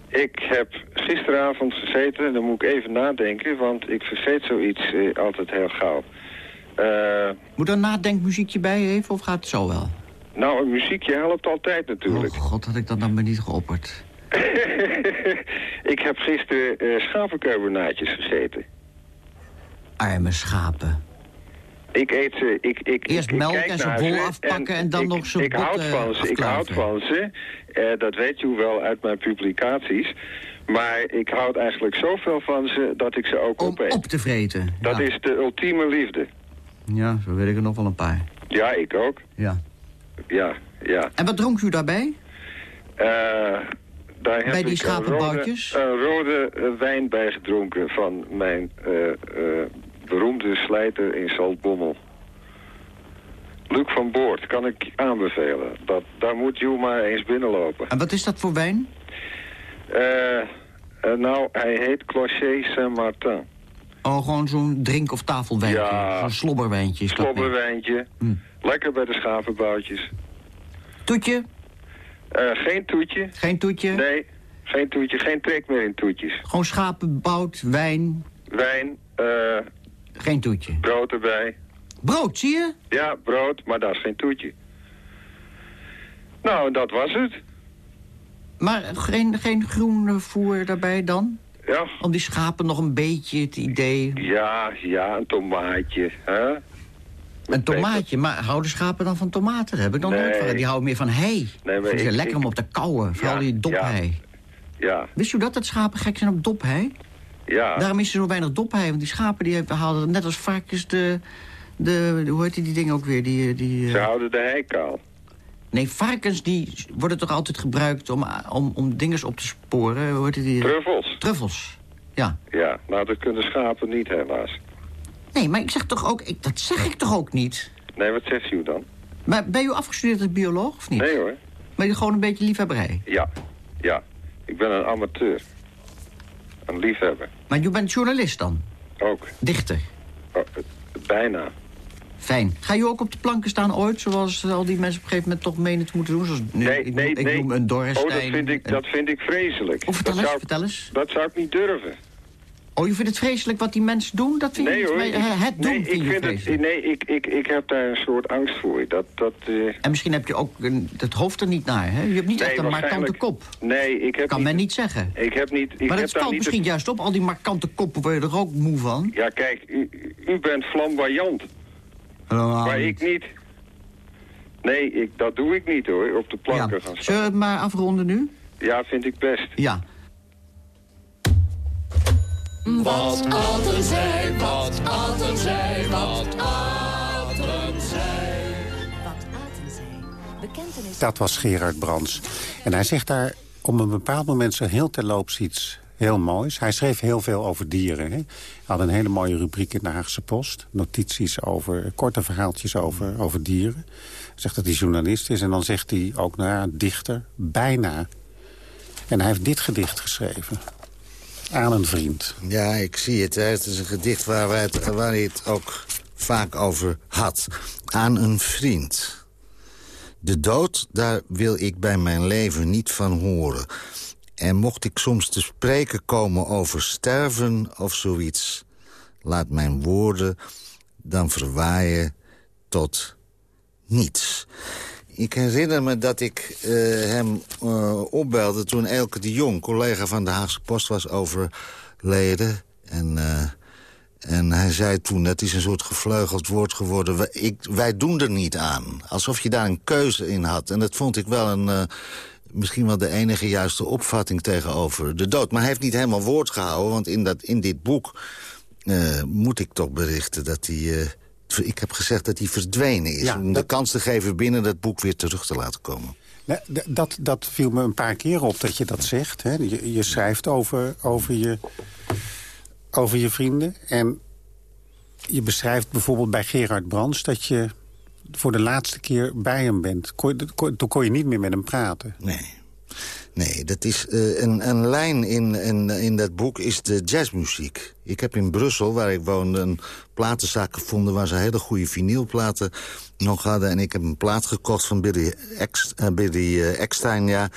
Ik heb gisteravond gezeten, dan moet ik even nadenken, want ik vergeet zoiets eh, altijd heel gauw. Uh, moet er een nadenkmuziekje bij even, of gaat het zo wel? Nou, een muziekje helpt altijd natuurlijk. Oh god, had ik dat dan maar niet geopperd. ik heb gisteren uh, schapenkarbonaatjes gegeten. Arme schapen. Ik eet ze, ik, ik, Eerst ik, melk en ze bol afpakken en, en dan ik, nog ze Ik houd van ze, ik houd van ze. Uh, dat weet u wel uit mijn publicaties. Maar ik houd eigenlijk zoveel van ze dat ik ze ook Om opeet. op te vreten. Dat ja. is de ultieme liefde. Ja, zo weet ik er nog wel een paar. Ja, ik ook. Ja. Ja, ja. En wat dronk u daarbij? Uh, daar heb bij die ik schapenboutjes? Een rode, een rode wijn bij gedronken van mijn uh, beroemde slijter in Zaltbommel. Luc van Boord, kan ik aanbevelen. Dat, daar moet je maar eens binnenlopen. En wat is dat voor wijn? Uh, nou, hij heet Clocher Saint-Martin. Oh, gewoon zo'n drink- of tafelwijntje? Ja. Zo'n slobberwijntje Slobberwijntje. Mm. Lekker bij de schapenboutjes. Toetje? Uh, geen toetje. Geen toetje? Nee, geen toetje. Geen trek meer in toetjes. Gewoon schapenbout, wijn? Wijn, eh... Geen toetje? Brood erbij. Brood, zie je? Ja, brood, maar dat is geen toetje. Nou, dat was het. Maar geen, geen groen voer daarbij dan? Ja. Om die schapen nog een beetje het idee... Ja, ja, een tomaatje, hè? Een tomaatje, maar houden schapen dan van tomaten? Dat heb ik nog nee. nooit van. Die houden meer van hei. Nee, maar het is ik, lekker ik... om op te kauwen, vooral ja, die dophei. Ja. ja. Wist u dat, dat schapen gek zijn op dophei? Ja. Daarom is er zo weinig dophei, want die schapen die halen net als varkens de... de hoe heet die, die dingen ook weer? Die, die, Ze houden de hei kaal. Nee, varkens die worden toch altijd gebruikt om, om, om dingen op te sporen? Hoe heet die? Truffels. Truffels, ja. Ja, nou dat kunnen schapen niet helaas. Nee, maar ik zeg toch ook... Ik, dat zeg ik toch ook niet? Nee, wat zegt u dan? Maar ben je afgestudeerd als bioloog of niet? Nee hoor. Ben je gewoon een beetje liefhebberij? Ja, ja. Ik ben een amateur. Een liefhebber. Maar je bent journalist dan? Ook. Dichter? Oh, bijna. Fijn. Ga je ook op de planken staan ooit, zoals al die mensen op een gegeven moment toch menen te moeten doen? Zoals nu, nee, ik, nee, ik nee. noem een Dorrestein. Oh, dat vind ik, dat vind ik vreselijk. Oh, vertel dat eens, zou, vertel eens. Dat zou ik niet durven. Oh, je vindt het vreselijk wat die mensen doen? Dat vind nee, je hoor, ik, het doen nee, vind ik vind vreselijk. het, Nee, ik, ik, ik heb daar een soort angst voor. Dat, dat, uh... En misschien heb je ook een, het hoofd er niet naar, hè? Je hebt niet nee, echt een markante kop. Nee, ik heb Kan niet, men niet zeggen. Ik heb niet... Ik maar heb dat valt misschien het... juist op. Al die markante koppen word je er ook moe van. Ja, kijk, u, u bent flamboyant. Helemaal maar ik niet. Nee, ik, dat doe ik niet hoor, op de planken ja. gaan staan. Zullen we het maar afronden nu? Ja, vind ik best. Ja. Wat aten zij, wat aten zij, wat aten zij. Wat aten zij? Bekentenis... Dat was Gerard Brands. En hij zegt daar op een bepaald moment zo heel terloops iets heel moois. Hij schreef heel veel over dieren. Hè? Hij had een hele mooie rubriek in de Haagse Post. Notities over, korte verhaaltjes over, over dieren. Hij zegt dat hij journalist is. En dan zegt hij ook, nou ja, dichter, bijna. En hij heeft dit gedicht geschreven. Aan een vriend. Ja, ik zie het. Hè. Het is een gedicht waar, wij waar hij het ook vaak over had. Aan een vriend. De dood, daar wil ik bij mijn leven niet van horen. En mocht ik soms te spreken komen over sterven of zoiets... laat mijn woorden dan verwaaien tot niets. Ik herinner me dat ik uh, hem uh, opbelde toen Elke de Jong... collega van de Haagse Post was overleden. En, uh, en hij zei toen, dat is een soort gevleugeld woord geworden... Wij, ik, wij doen er niet aan. Alsof je daar een keuze in had. En dat vond ik wel een misschien wel de enige juiste opvatting tegenover de dood. Maar hij heeft niet helemaal woord gehouden, want in, dat, in dit boek... Moet ik toch berichten dat hij... ik heb gezegd dat hij verdwenen is. om de kans te geven binnen dat boek weer terug te laten komen. Dat, dat viel me een paar keer op dat je dat zegt. Hè? Je, je schrijft over, over, je, over je vrienden. En je beschrijft bijvoorbeeld bij Gerard Brands... dat je voor de laatste keer bij hem bent. toen kon je niet meer met hem praten. Nee. Nee, dat is uh, een, een lijn in, in, in dat boek is de jazzmuziek. Ik heb in Brussel, waar ik woonde, een platenzaak gevonden... waar ze hele goede vinylplaten nog hadden. En ik heb een plaat gekocht van Billy, Ex, uh, Billy uh, Eckstein, ja,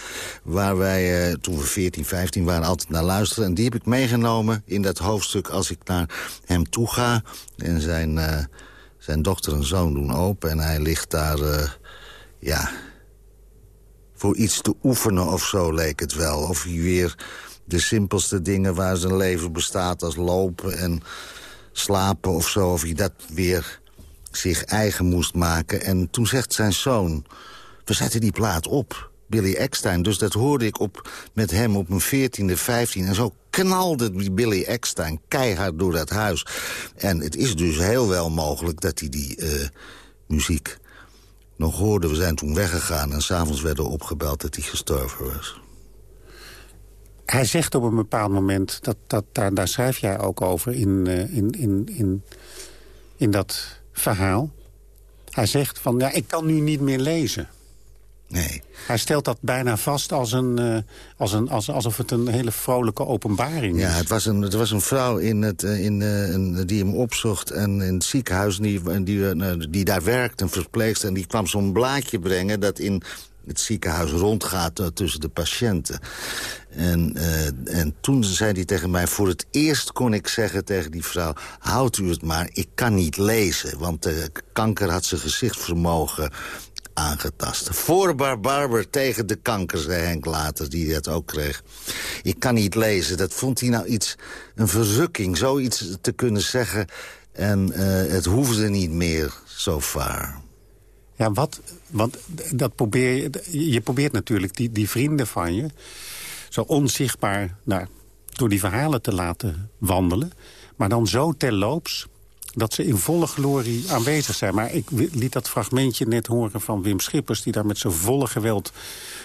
waar wij, toen we 14, 15 waren, altijd naar luisteren. En die heb ik meegenomen in dat hoofdstuk als ik naar hem toe ga. En zijn zijn dochter en zoon doen open. En hij ligt daar, ja, voor iets te oefenen of zo leek het wel. Of hij weer de simpelste dingen waar zijn leven bestaat als lopen en slapen of zo. Of hij dat weer zich eigen moest maken. En toen zegt zijn zoon, we zetten die plaat op. Billy Eckstein. Dus dat hoorde ik op, met hem op mijn 14e, 15 En zo knalde die Billy Eckstein keihard door dat huis. En het is dus heel wel mogelijk dat hij die uh, muziek nog hoorde. We zijn toen weggegaan en s'avonds werden we opgebeld dat hij gestorven was. Hij zegt op een bepaald moment, dat, dat, daar, daar schrijf jij ook over in, uh, in, in, in, in dat verhaal. Hij zegt van, ja, ik kan nu niet meer lezen. Nee. Hij stelt dat bijna vast als een, uh, als een, als, alsof het een hele vrolijke openbaring is. Ja, het was een, het was een vrouw in het, uh, in, uh, een, die hem opzocht en in het ziekenhuis... die, die, die daar werkt, een verpleegster... en die kwam zo'n blaadje brengen dat in het ziekenhuis rondgaat tussen de patiënten. En, en toen zei hij tegen mij... voor het eerst kon ik zeggen tegen die vrouw... houdt u het maar, ik kan niet lezen. Want de kanker had zijn gezichtsvermogen aangetast. Voor Barber tegen de kanker, zei Henk later, die dat ook kreeg. Ik kan niet lezen. Dat vond hij nou iets, een verrukking, zoiets te kunnen zeggen. En uh, het hoefde niet meer zo vaar. Ja, wat, want dat probeer je, je probeert natuurlijk die, die vrienden van je... zo onzichtbaar nou, door die verhalen te laten wandelen... maar dan zo terloops dat ze in volle glorie aanwezig zijn. Maar ik liet dat fragmentje net horen van Wim Schippers... die daar met zijn volle geweld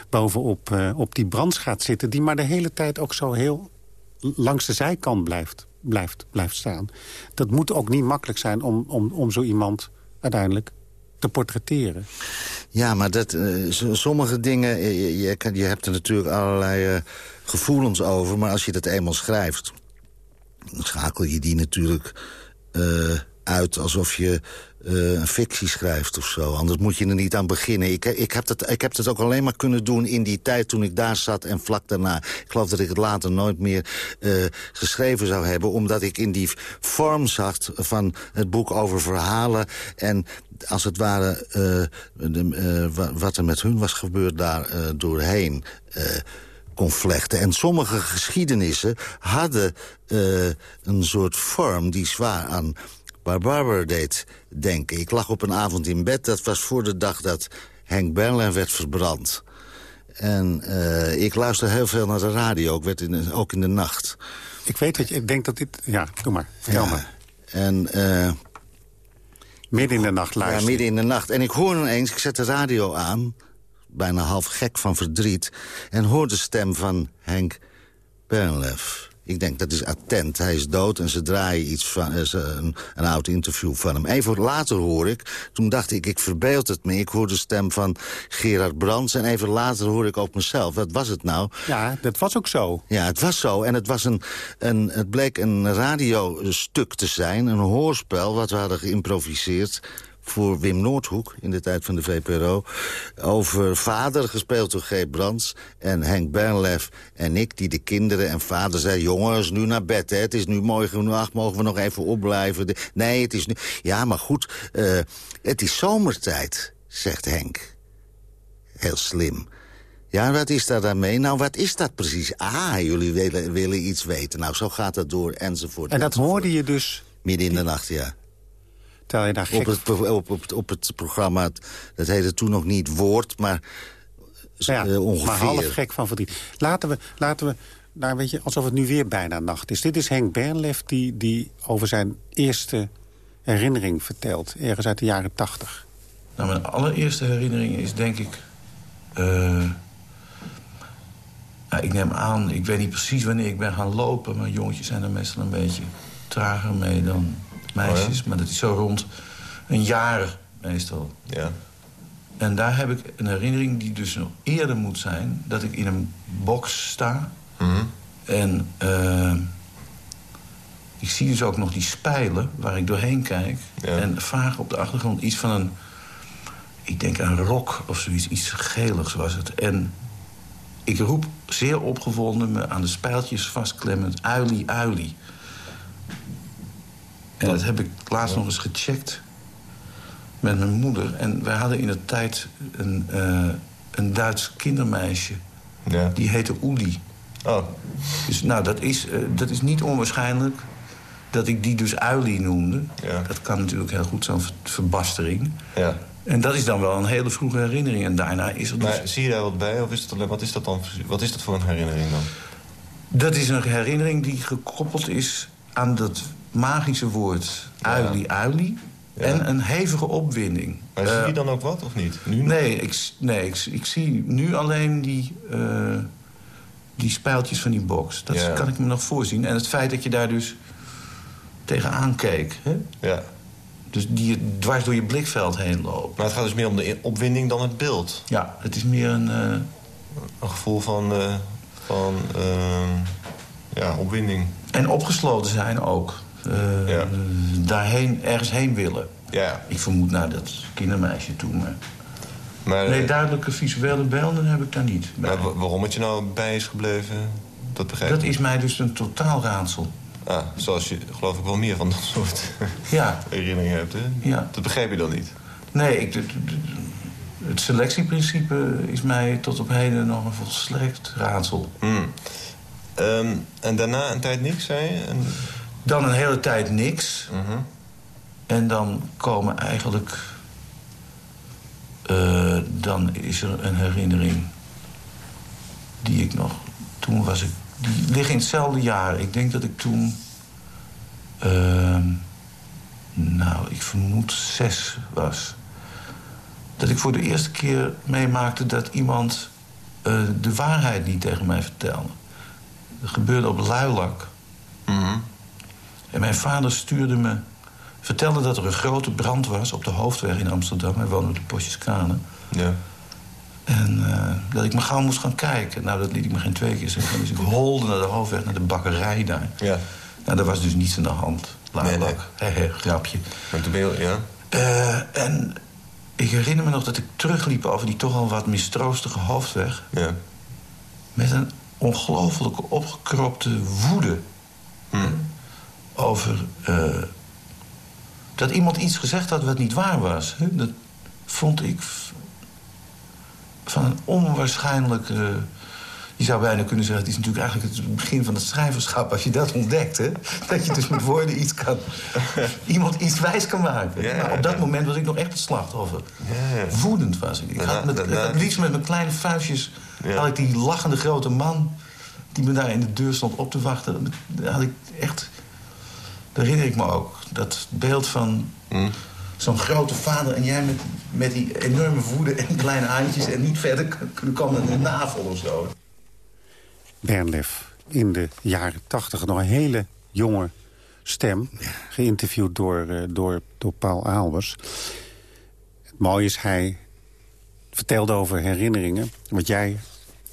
bovenop uh, op die brand gaat zitten... die maar de hele tijd ook zo heel langs de zijkant blijft, blijft, blijft staan. Dat moet ook niet makkelijk zijn om, om, om zo iemand uiteindelijk te portretteren. Ja, maar dat, uh, sommige dingen, je, je, je, hebt er natuurlijk allerlei gevoelens over... maar als je dat eenmaal schrijft, dan schakel je die natuurlijk uh, uit alsof je uh, een fictie schrijft of zo. Anders moet je er niet aan beginnen. Ik, ik, heb dat, ik heb dat ook alleen maar kunnen doen in die tijd toen ik daar zat en vlak daarna. Ik geloof dat ik het later nooit meer uh, geschreven zou hebben. Omdat ik in die vorm zat van het boek over verhalen. En als het ware wat er met hun was gebeurd daar doorheen kon vlechten. En sommige geschiedenissen hadden uh, een soort vorm die zwaar aan Barbara deed denken. Ik lag op een avond in bed, dat was voor de dag dat Henk Berlin werd verbrand. En uh, ik luister heel veel naar de radio, ook, werd in, ook in de nacht. Ik weet dat je, ik denk dat dit, ja, doe maar, vertel ja. maar. En... Uh, midden in de nacht luisteren. Ja, midden in de nacht. En ik hoor ineens, ik zet de radio aan bijna half gek van verdriet... en hoor de stem van Henk Bernlef. Ik denk, dat is attent. Hij is dood en ze draaien iets van eh, een oud interview van hem. Even later hoor ik, toen dacht ik, ik verbeeld het me. Ik hoor de stem van Gerard Brands en even later hoor ik ook mezelf. Wat was het nou? Ja, dat was ook zo. Ja, het was zo. En het, was een, een, het bleek een radiostuk te zijn, een hoorspel... wat we hadden geïmproviseerd voor Wim Noordhoek in de tijd van de VPRO... over vader, gespeeld door G. Brands en Henk Bernlef en ik... die de kinderen en vader zei... jongens, nu naar bed, hè. het is nu mooi genoeg, mogen we nog even opblijven. De- nee, het is nu... Ja, maar goed, eh, het is zomertijd, zegt Henk. Heel slim. Ja, wat is daar dan mee? Nou, wat is dat precies? Ah, jullie willen, willen iets weten. Nou, zo gaat dat door, enzovoort. En dat hoorde je dus... Midden in de nacht, ja. Terwijl je daar gek... Op het, op, op, op het programma, dat heette toen nog niet Woord, maar ja, eh, ongeveer. maar half gek van verdriet. Laten we, laten we nou, weet je, alsof het nu weer bijna nacht is. Dit is Henk Bernlef die, die over zijn eerste herinnering vertelt. Ergens uit de jaren tachtig. Nou, mijn allereerste herinnering is denk ik... eh, nou, ik neem aan, ik weet niet precies wanneer ik ben gaan lopen... maar jongetjes zijn er meestal een beetje trager mee dan meisjes. Maar dat is zo rond een jaar meestal. Ja. En daar heb ik een herinnering die dus nog eerder moet zijn... dat ik in een box sta. En eh, ik zie dus ook nog die spijlen waar ik doorheen kijk. En vaag op de achtergrond iets van een... Ik denk een rok of zoiets, iets geligs was het. En ik roep zeer opgewonden me aan de spijltjes vastklemmend... uilie, uilie. En dat heb ik laatst nog eens gecheckt met mijn moeder. En wij hadden in de tijd een, eh, een Duits kindermeisje. Die heette Uli. Oh. Dus nou, dat is, eh, dat is niet onwaarschijnlijk dat ik die dus Uilie noemde. Dat kan natuurlijk heel goed, zo'n ver- verbastering. Ja. En dat is dan wel een hele vroege herinnering. En daarna is er dus... Maar zie je daar wat bij? Of is het alleen, wat is dat dan? Wat is dat voor een herinnering dan? Dat is een herinnering die gekoppeld is aan dat magische woord uilie, uilie. En een hevige opwinding. Maar zie Eh, je dan ook wat of niet? Nu nog? Nee, ik, nee ik, ik zie nu alleen die, eh, die spijltjes van die box. Dat Ja. kan ik me nog voorzien. En het feit dat je daar dus tegenaan keek. Hè? Ja. Dus die dwars door je blikveld heen loopt. Maar het gaat dus meer om de in- opwinding dan het beeld. Ja, het is meer een... eh, Een gevoel van, eh, van ehm, ja, opwinding. En opgesloten zijn ook. Eh, Daarheen, ergens heen willen. Ja. Ik vermoed nou dat kindermeisje toen, maar... Maar, nee, eh, duidelijke visuele beelden heb ik daar niet. bij. Maar wa- waarom het je nou bij is gebleven, dat begrijp Dat ik is mij dus een totaal raadsel. Ah, zoals je geloof ik wel meer van dat soort Ja. herinneringen hebt, hè? Ja. Dat begrijp je dan niet? Nee, ik, het, selectieprincipe is mij tot op heden nog een volstrekt raadsel. Ehm, en daarna een tijd niks, zei je? En... Dan een hele tijd niks. Mhm. En dan komen eigenlijk... eh, dan is er een herinnering die ik nog... Toen was ik... Die ligt in hetzelfde jaar. Ik denk dat ik toen... ehm, nou, ik vermoed zes was. Dat ik voor de eerste keer meemaakte dat iemand eh, de waarheid niet tegen mij vertelde. Dat gebeurde op Luilak. En mijn vader stuurde me... vertelde dat er een grote brand was op de hoofdweg in Amsterdam. Hij woonde op de Postjeskanen. Ja. En eh, dat ik maar gauw moest gaan kijken. Nou, dat liet ik me geen twee keer zeggen. Dus ik holde naar de hoofdweg, naar de bakkerij daar. Ja. Nou, daar was dus niets aan de hand. He, he, grapje. Maar toen ben je, ja? Eh, en ik herinner me nog dat ik terugliep over die toch al wat mistroostige hoofdweg. Ja. Met een ongelooflijke opgekropte woede. Over eh, dat iemand iets gezegd had wat niet waar was. Hè? Dat vond ik van een onwaarschijnlijk... je zou bijna kunnen zeggen, het is natuurlijk eigenlijk het begin van het schrijverschap... als je dat ontdekt, hè? Dat je dus met woorden iets kan... iemand iets wijs kan maken. Maar op dat moment was ik nog echt het slachtoffer. Ja. Woedend was ik. Ik had, met, had liefst met mijn kleine vuistjes... Had ik die lachende grote man... die me daar in de deur stond op te wachten... had ik echt... herinner ik me ook. Dat beeld van zo'n grote vader... en jij met, met die enorme woede en kleine handjes... en niet verder k- kunnen komen dan de navel of zo. Bernlef in de jaren tachtig nog een hele jonge stem. Geïnterviewd door, uh, door, door Paul Aalbers. Het mooie is, hij vertelde over herinneringen. Wat jij,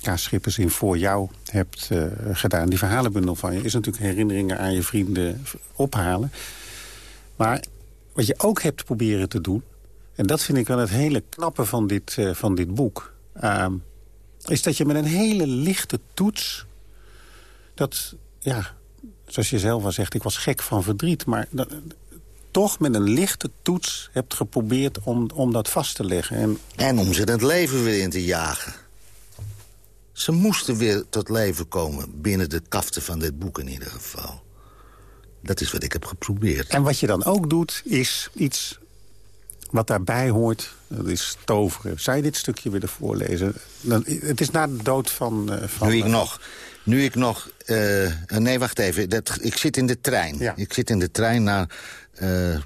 K. Schippers, in voor jou hebt uh, gedaan. Die verhalenbundel van je is natuurlijk herinneringen aan je vrienden ophalen. Maar wat je ook hebt proberen te doen... en dat vind ik wel het hele knappe van dit, uh, van dit boek... Uh, is dat je met een hele lichte toets... dat, ja, zoals je zelf al zegt, ik was gek van verdriet... maar toch met een lichte toets hebt geprobeerd om, om dat vast te leggen. En, en om ze het leven weer in te jagen. Ze moesten weer tot leven komen binnen de kaften van dit boek in ieder geval. Dat is wat ik heb geprobeerd. En wat je dan ook doet, is iets wat daarbij hoort. Dat is toveren. Zou je dit stukje willen voorlezen? Dan, het is na de dood van... Uh, van nu ik nog... Nu ik nog... Uh, nee, wacht even. Dat, ik zit in de trein. Ja. Ik zit in de trein naar,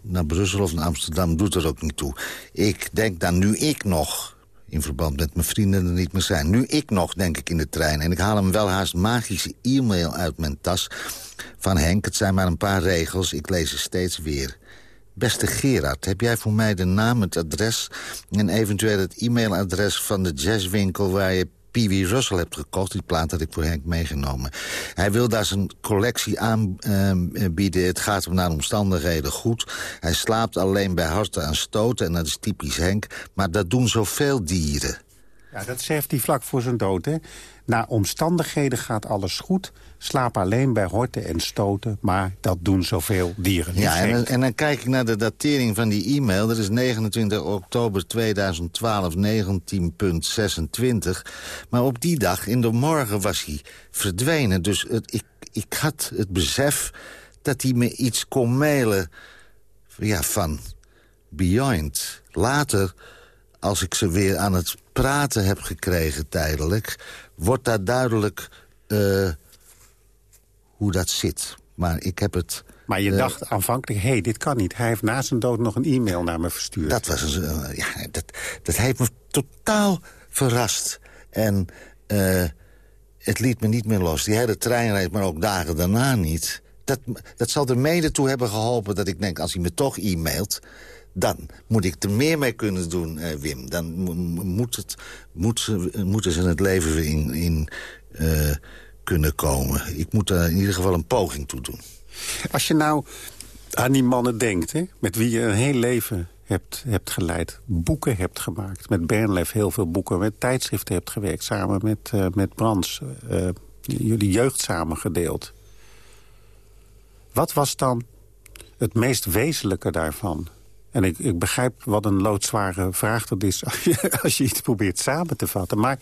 naar Brussel of naar Amsterdam. Doet er ook niet toe. Ik denk dan, nu ik nog in verband met mijn vrienden er niet meer zijn. Nu ik nog, denk ik, in de trein. En ik haal hem wel haast magische e-mail uit mijn tas van Henk. Het zijn maar een paar regels, ik lees ze steeds weer. Beste Gerard, heb jij voor mij de naam, het adres... en eventueel het e-mailadres van de jazzwinkel... waar je Pee Wee Russell hebt gekocht. Die plaat had ik voor Henk meegenomen. Hij wil daar zijn collectie aanbieden. het gaat hem naar omstandigheden goed. Hij slaapt alleen bij harten en stoten. En dat is typisch Henk. Maar dat doen zoveel dieren. Ja, dat zegt hij vlak voor zijn dood, hè? Na omstandigheden gaat alles goed. Slaap alleen bij horten en stoten, maar dat doen zoveel dieren. Ja, en, en, dan kijk ik naar de datering van die e-mail. Dat is 29 oktober 2012, 19.26. Maar op die dag, in de morgen, was hij verdwenen. Dus het, ik, ik had het besef dat hij me iets kon mailen ja, van Beyond. Later, als ik ze weer aan het praten heb gekregen tijdelijk... wordt daar duidelijk uh, hoe dat zit. Maar ik heb het... Maar je uh, dacht aanvankelijk, hé, hey, dit kan niet. Hij heeft na zijn dood nog een e-mail naar me verstuurd. Dat, was uh, ja, dat, dat heeft me totaal verrast. En het liet me niet meer los. Die hele treinreis, maar ook dagen daarna niet. Dat, dat zal er mede toe hebben geholpen dat ik denk, als hij me toch e-mailt dan moet ik er meer mee kunnen doen, uh, Wim. Dan moet het, moet moeten ze het leven weer in, in uh, kunnen komen. Ik moet er in ieder geval een poging toe doen. Als je nou aan die mannen denkt, hè, met wie je een heel leven hebt, hebt geleid... boeken hebt gemaakt, met Bernlef heel veel boeken... met tijdschriften hebt gewerkt, samen met, uh, met Brands... jullie jeugd samen gedeeld. Wat was dan het meest wezenlijke daarvan? En ik, ik begrijp wat een loodzware vraag dat is... als je, als je iets probeert samen te vatten. Maar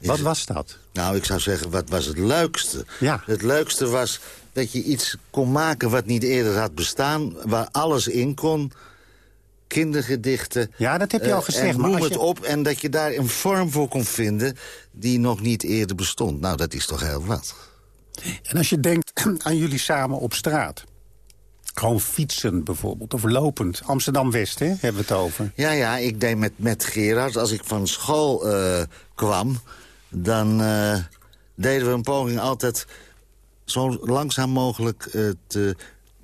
wat was dat? Nou, ik zou zeggen, wat was het leukste? Ja. Het leukste was dat je iets kon maken wat niet eerder had bestaan... waar alles in kon kindergedichten. Ja, dat heb je al gezegd. Noem maar het op en dat je daar een vorm voor kon vinden... die nog niet eerder bestond. Nou, dat is toch heel wat. En als je denkt aan jullie samen op straat... Gewoon fietsen bijvoorbeeld, of lopend. Amsterdam-West, hè, hebben we het over. Ja, ja, ik deed met, met Gerard, als ik van school uh, kwam... dan uh, deden we een poging altijd zo langzaam mogelijk uh, te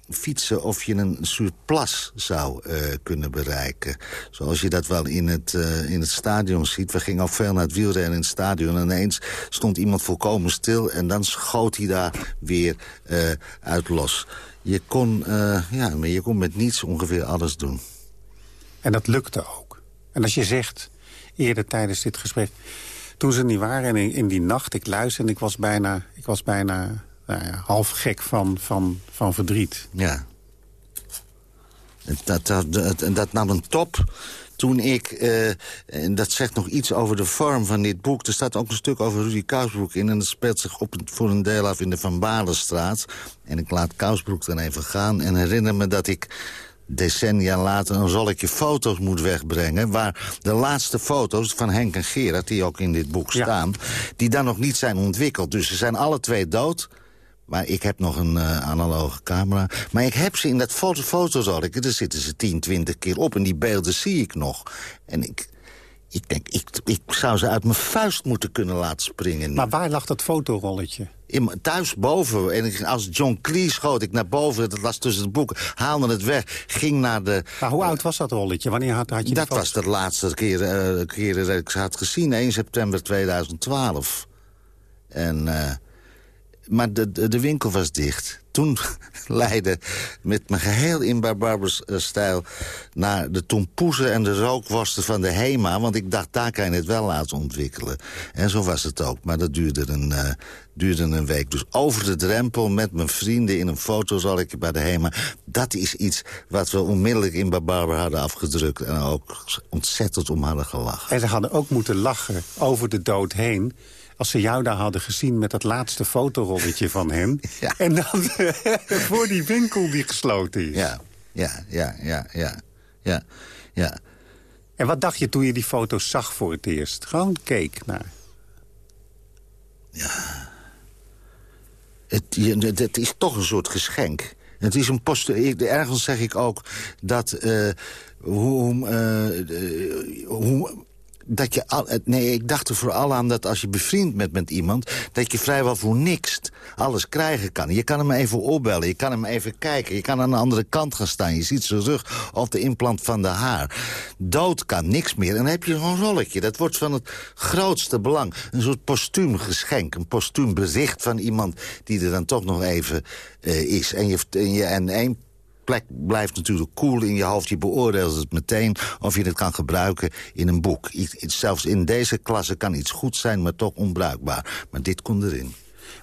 fietsen... of je een surplus zou kunnen bereiken. Zoals je dat wel in het, in het stadion ziet. We gingen ook veel naar het wielrennen in het stadion. En ineens stond iemand volkomen stil... en dan schoot hij daar weer uit los je kon, uh, ja, maar je kon met niets ongeveer alles doen. En dat lukte ook. En als je zegt, eerder tijdens dit gesprek... toen ze niet waren en in, in die nacht, ik luisterde en ik was bijna, ik was bijna nou ja, half gek van, van, van verdriet. Ja. Dat, dat, dat, dat nam een top toen ik, uh, en dat zegt nog iets over de vorm van dit boek... er staat ook een stuk over Rudy Kousbroek in... en dat speelt zich op, voor een deel af in de Van Balenstraat. En ik laat Kousbroek dan even gaan en herinner me dat ik decennia later een rolletje foto's moet wegbrengen... waar de laatste foto's van Henk en Gerard, die ook in dit boek staan... die dan nog niet zijn ontwikkeld. Dus ze zijn alle twee dood... Maar ik heb nog een uh, analoge camera. Maar ik heb ze in dat foto fotorolken, daar zitten ze 10, 20 keer op. En die beelden zie ik nog. En ik, Ik denk, ik, ik zou ze uit mijn vuist moeten kunnen laten springen. Maar waar lag dat fotorolletje? In, thuis boven. En ik, als John Cleese schoot ik naar boven. Dat was tussen het boeken. Haalde het weg. Ging naar de... Maar hoe oud was dat rolletje? Wanneer had, had je Dat die was de laatste keer, eh, keer dat ik ze had gezien. 1 september 2012. En, eh, maar de, de, winkel was dicht. Toen leidde met mijn geheel in Barbarbers eh, stijl... naar de tompoezen en de rookworsten van de HEMA. Want ik dacht, daar kan je het wel laten ontwikkelen. En zo was het ook. Maar dat duurde een, eh, duurde een week. Dus over de drempel met mijn vrienden in een fotozolletje bij de HEMA. Dat is iets wat we onmiddellijk in Barbarber hadden afgedrukt. En ook ontzettend om hadden gelachen. En ze hadden ook moeten lachen over de dood heen... als ze jou daar hadden gezien met dat laatste fotorolletje van hen. En dan voor die winkel die gesloten is. Ja, ja, ja, ja, ja. ja, ja. En wat dacht je toen je die foto's zag voor het eerst? Gewoon keek naar. Het, je, het- is toch een soort geschenk. Het is een post. Ergens zeg ik ook dat. eh, hoe, eh, eh, hoe. Dat je al, het- nee, ik dacht er vooral aan dat als je bevriend bent met iemand... dat je vrijwel voor niks alles krijgen kan. Je kan hem even opbellen, je kan hem even kijken... je kan aan de andere kant gaan staan, je ziet zijn rug of de implant van de haar. Dood kan niks meer en dan heb je zo'n rolletje. Dat wordt van het grootste belang. Een soort postuum geschenk, een postuum bericht van iemand... die er dan toch nog even eh, is. En, je, en, je, en één plek blijft natuurlijk cool in je hoofd. Je beoordeelt het meteen of je het kan gebruiken in een boek. Iets- zelfs in deze klasse kan iets goed zijn, maar toch onbruikbaar. Maar dit kon erin.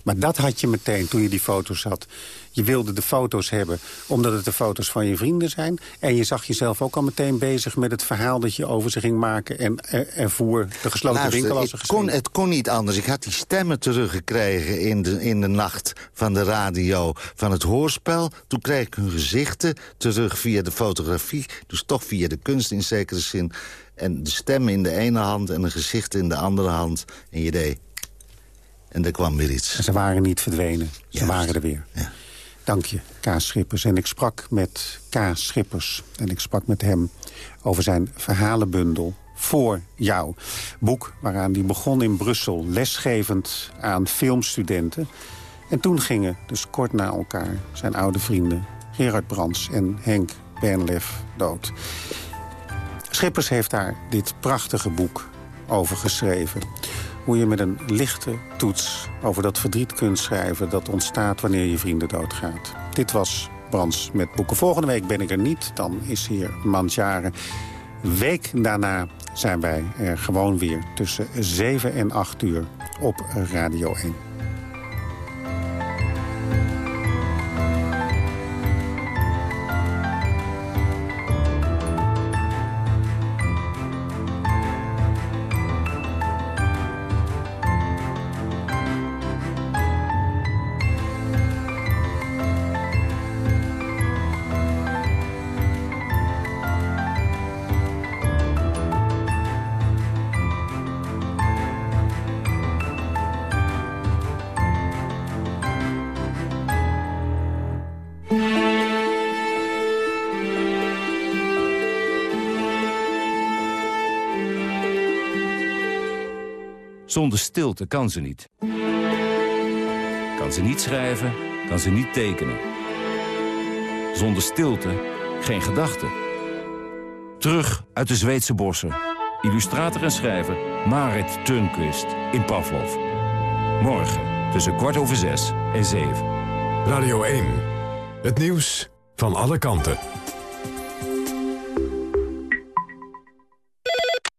Maar dat had je meteen toen je die foto's had. Je wilde de foto's hebben omdat het de foto's van je vrienden zijn. En je zag jezelf ook al meteen bezig met het verhaal dat je over ze ging maken... en er, ervoor de gesloten Luister, winkel als het, kon, het kon niet anders. Ik had die stemmen teruggekregen in de, in de nacht van de radio van het hoorspel. Toen kreeg ik hun gezichten terug via de fotografie. Dus toch via de kunst in zekere zin. En de stemmen in de ene hand en de gezichten in de andere hand. En je deed... En er kwam weer iets. En ze waren niet verdwenen. Ze waren er weer. Dank je, Kaas Schippers. En ik sprak met Kaas Schippers. En ik sprak met hem over zijn verhalenbundel voor jou. Boek waaraan hij begon in Brussel, lesgevend aan filmstudenten. En toen gingen, dus kort na elkaar, zijn oude vrienden... Gerard Brands en Henk Bernlef dood. Schippers heeft daar dit prachtige boek over geschreven. Hoe je met een lichte toets over dat verdriet kunt schrijven... dat ontstaat wanneer je vrienden doodgaat. Dit was Brands met boeken. Volgende week ben ik er niet, dan is hier Mandjaren. Week daarna zijn wij er gewoon weer tussen 7 en 8 uur op Radio 1. Zonder stilte kan ze niet. Kan ze niet schrijven, kan ze niet tekenen. Zonder stilte geen gedachten. Terug uit de Zweedse bossen. Illustrator en schrijver Marit Turnquist in Pavlov. Morgen tussen kwart over zes en zeven. Radio 1. Het nieuws van alle kanten.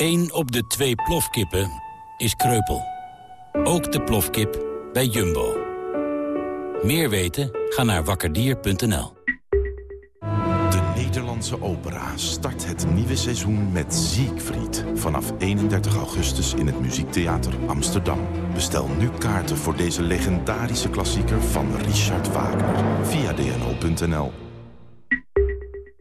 1 op de twee plofkippen is kreupel. Ook de plofkip bij Jumbo. Meer weten? Ga naar wakkerdier.nl. De Nederlandse opera start het nieuwe seizoen met Siegfried. Vanaf 31 augustus in het Muziektheater Amsterdam. Bestel nu kaarten voor deze legendarische klassieker van Richard Wagner. Via dno.nl.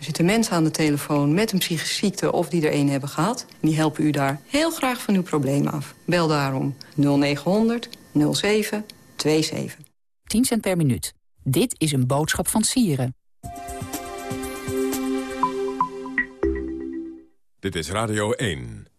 Er zitten mensen aan de telefoon met een psychische ziekte of die er een hebben gehad. Die helpen u daar heel graag van uw probleem af. Bel daarom 0900 07 27. 10 cent per minuut. Dit is een boodschap van Sieren. Dit is Radio 1.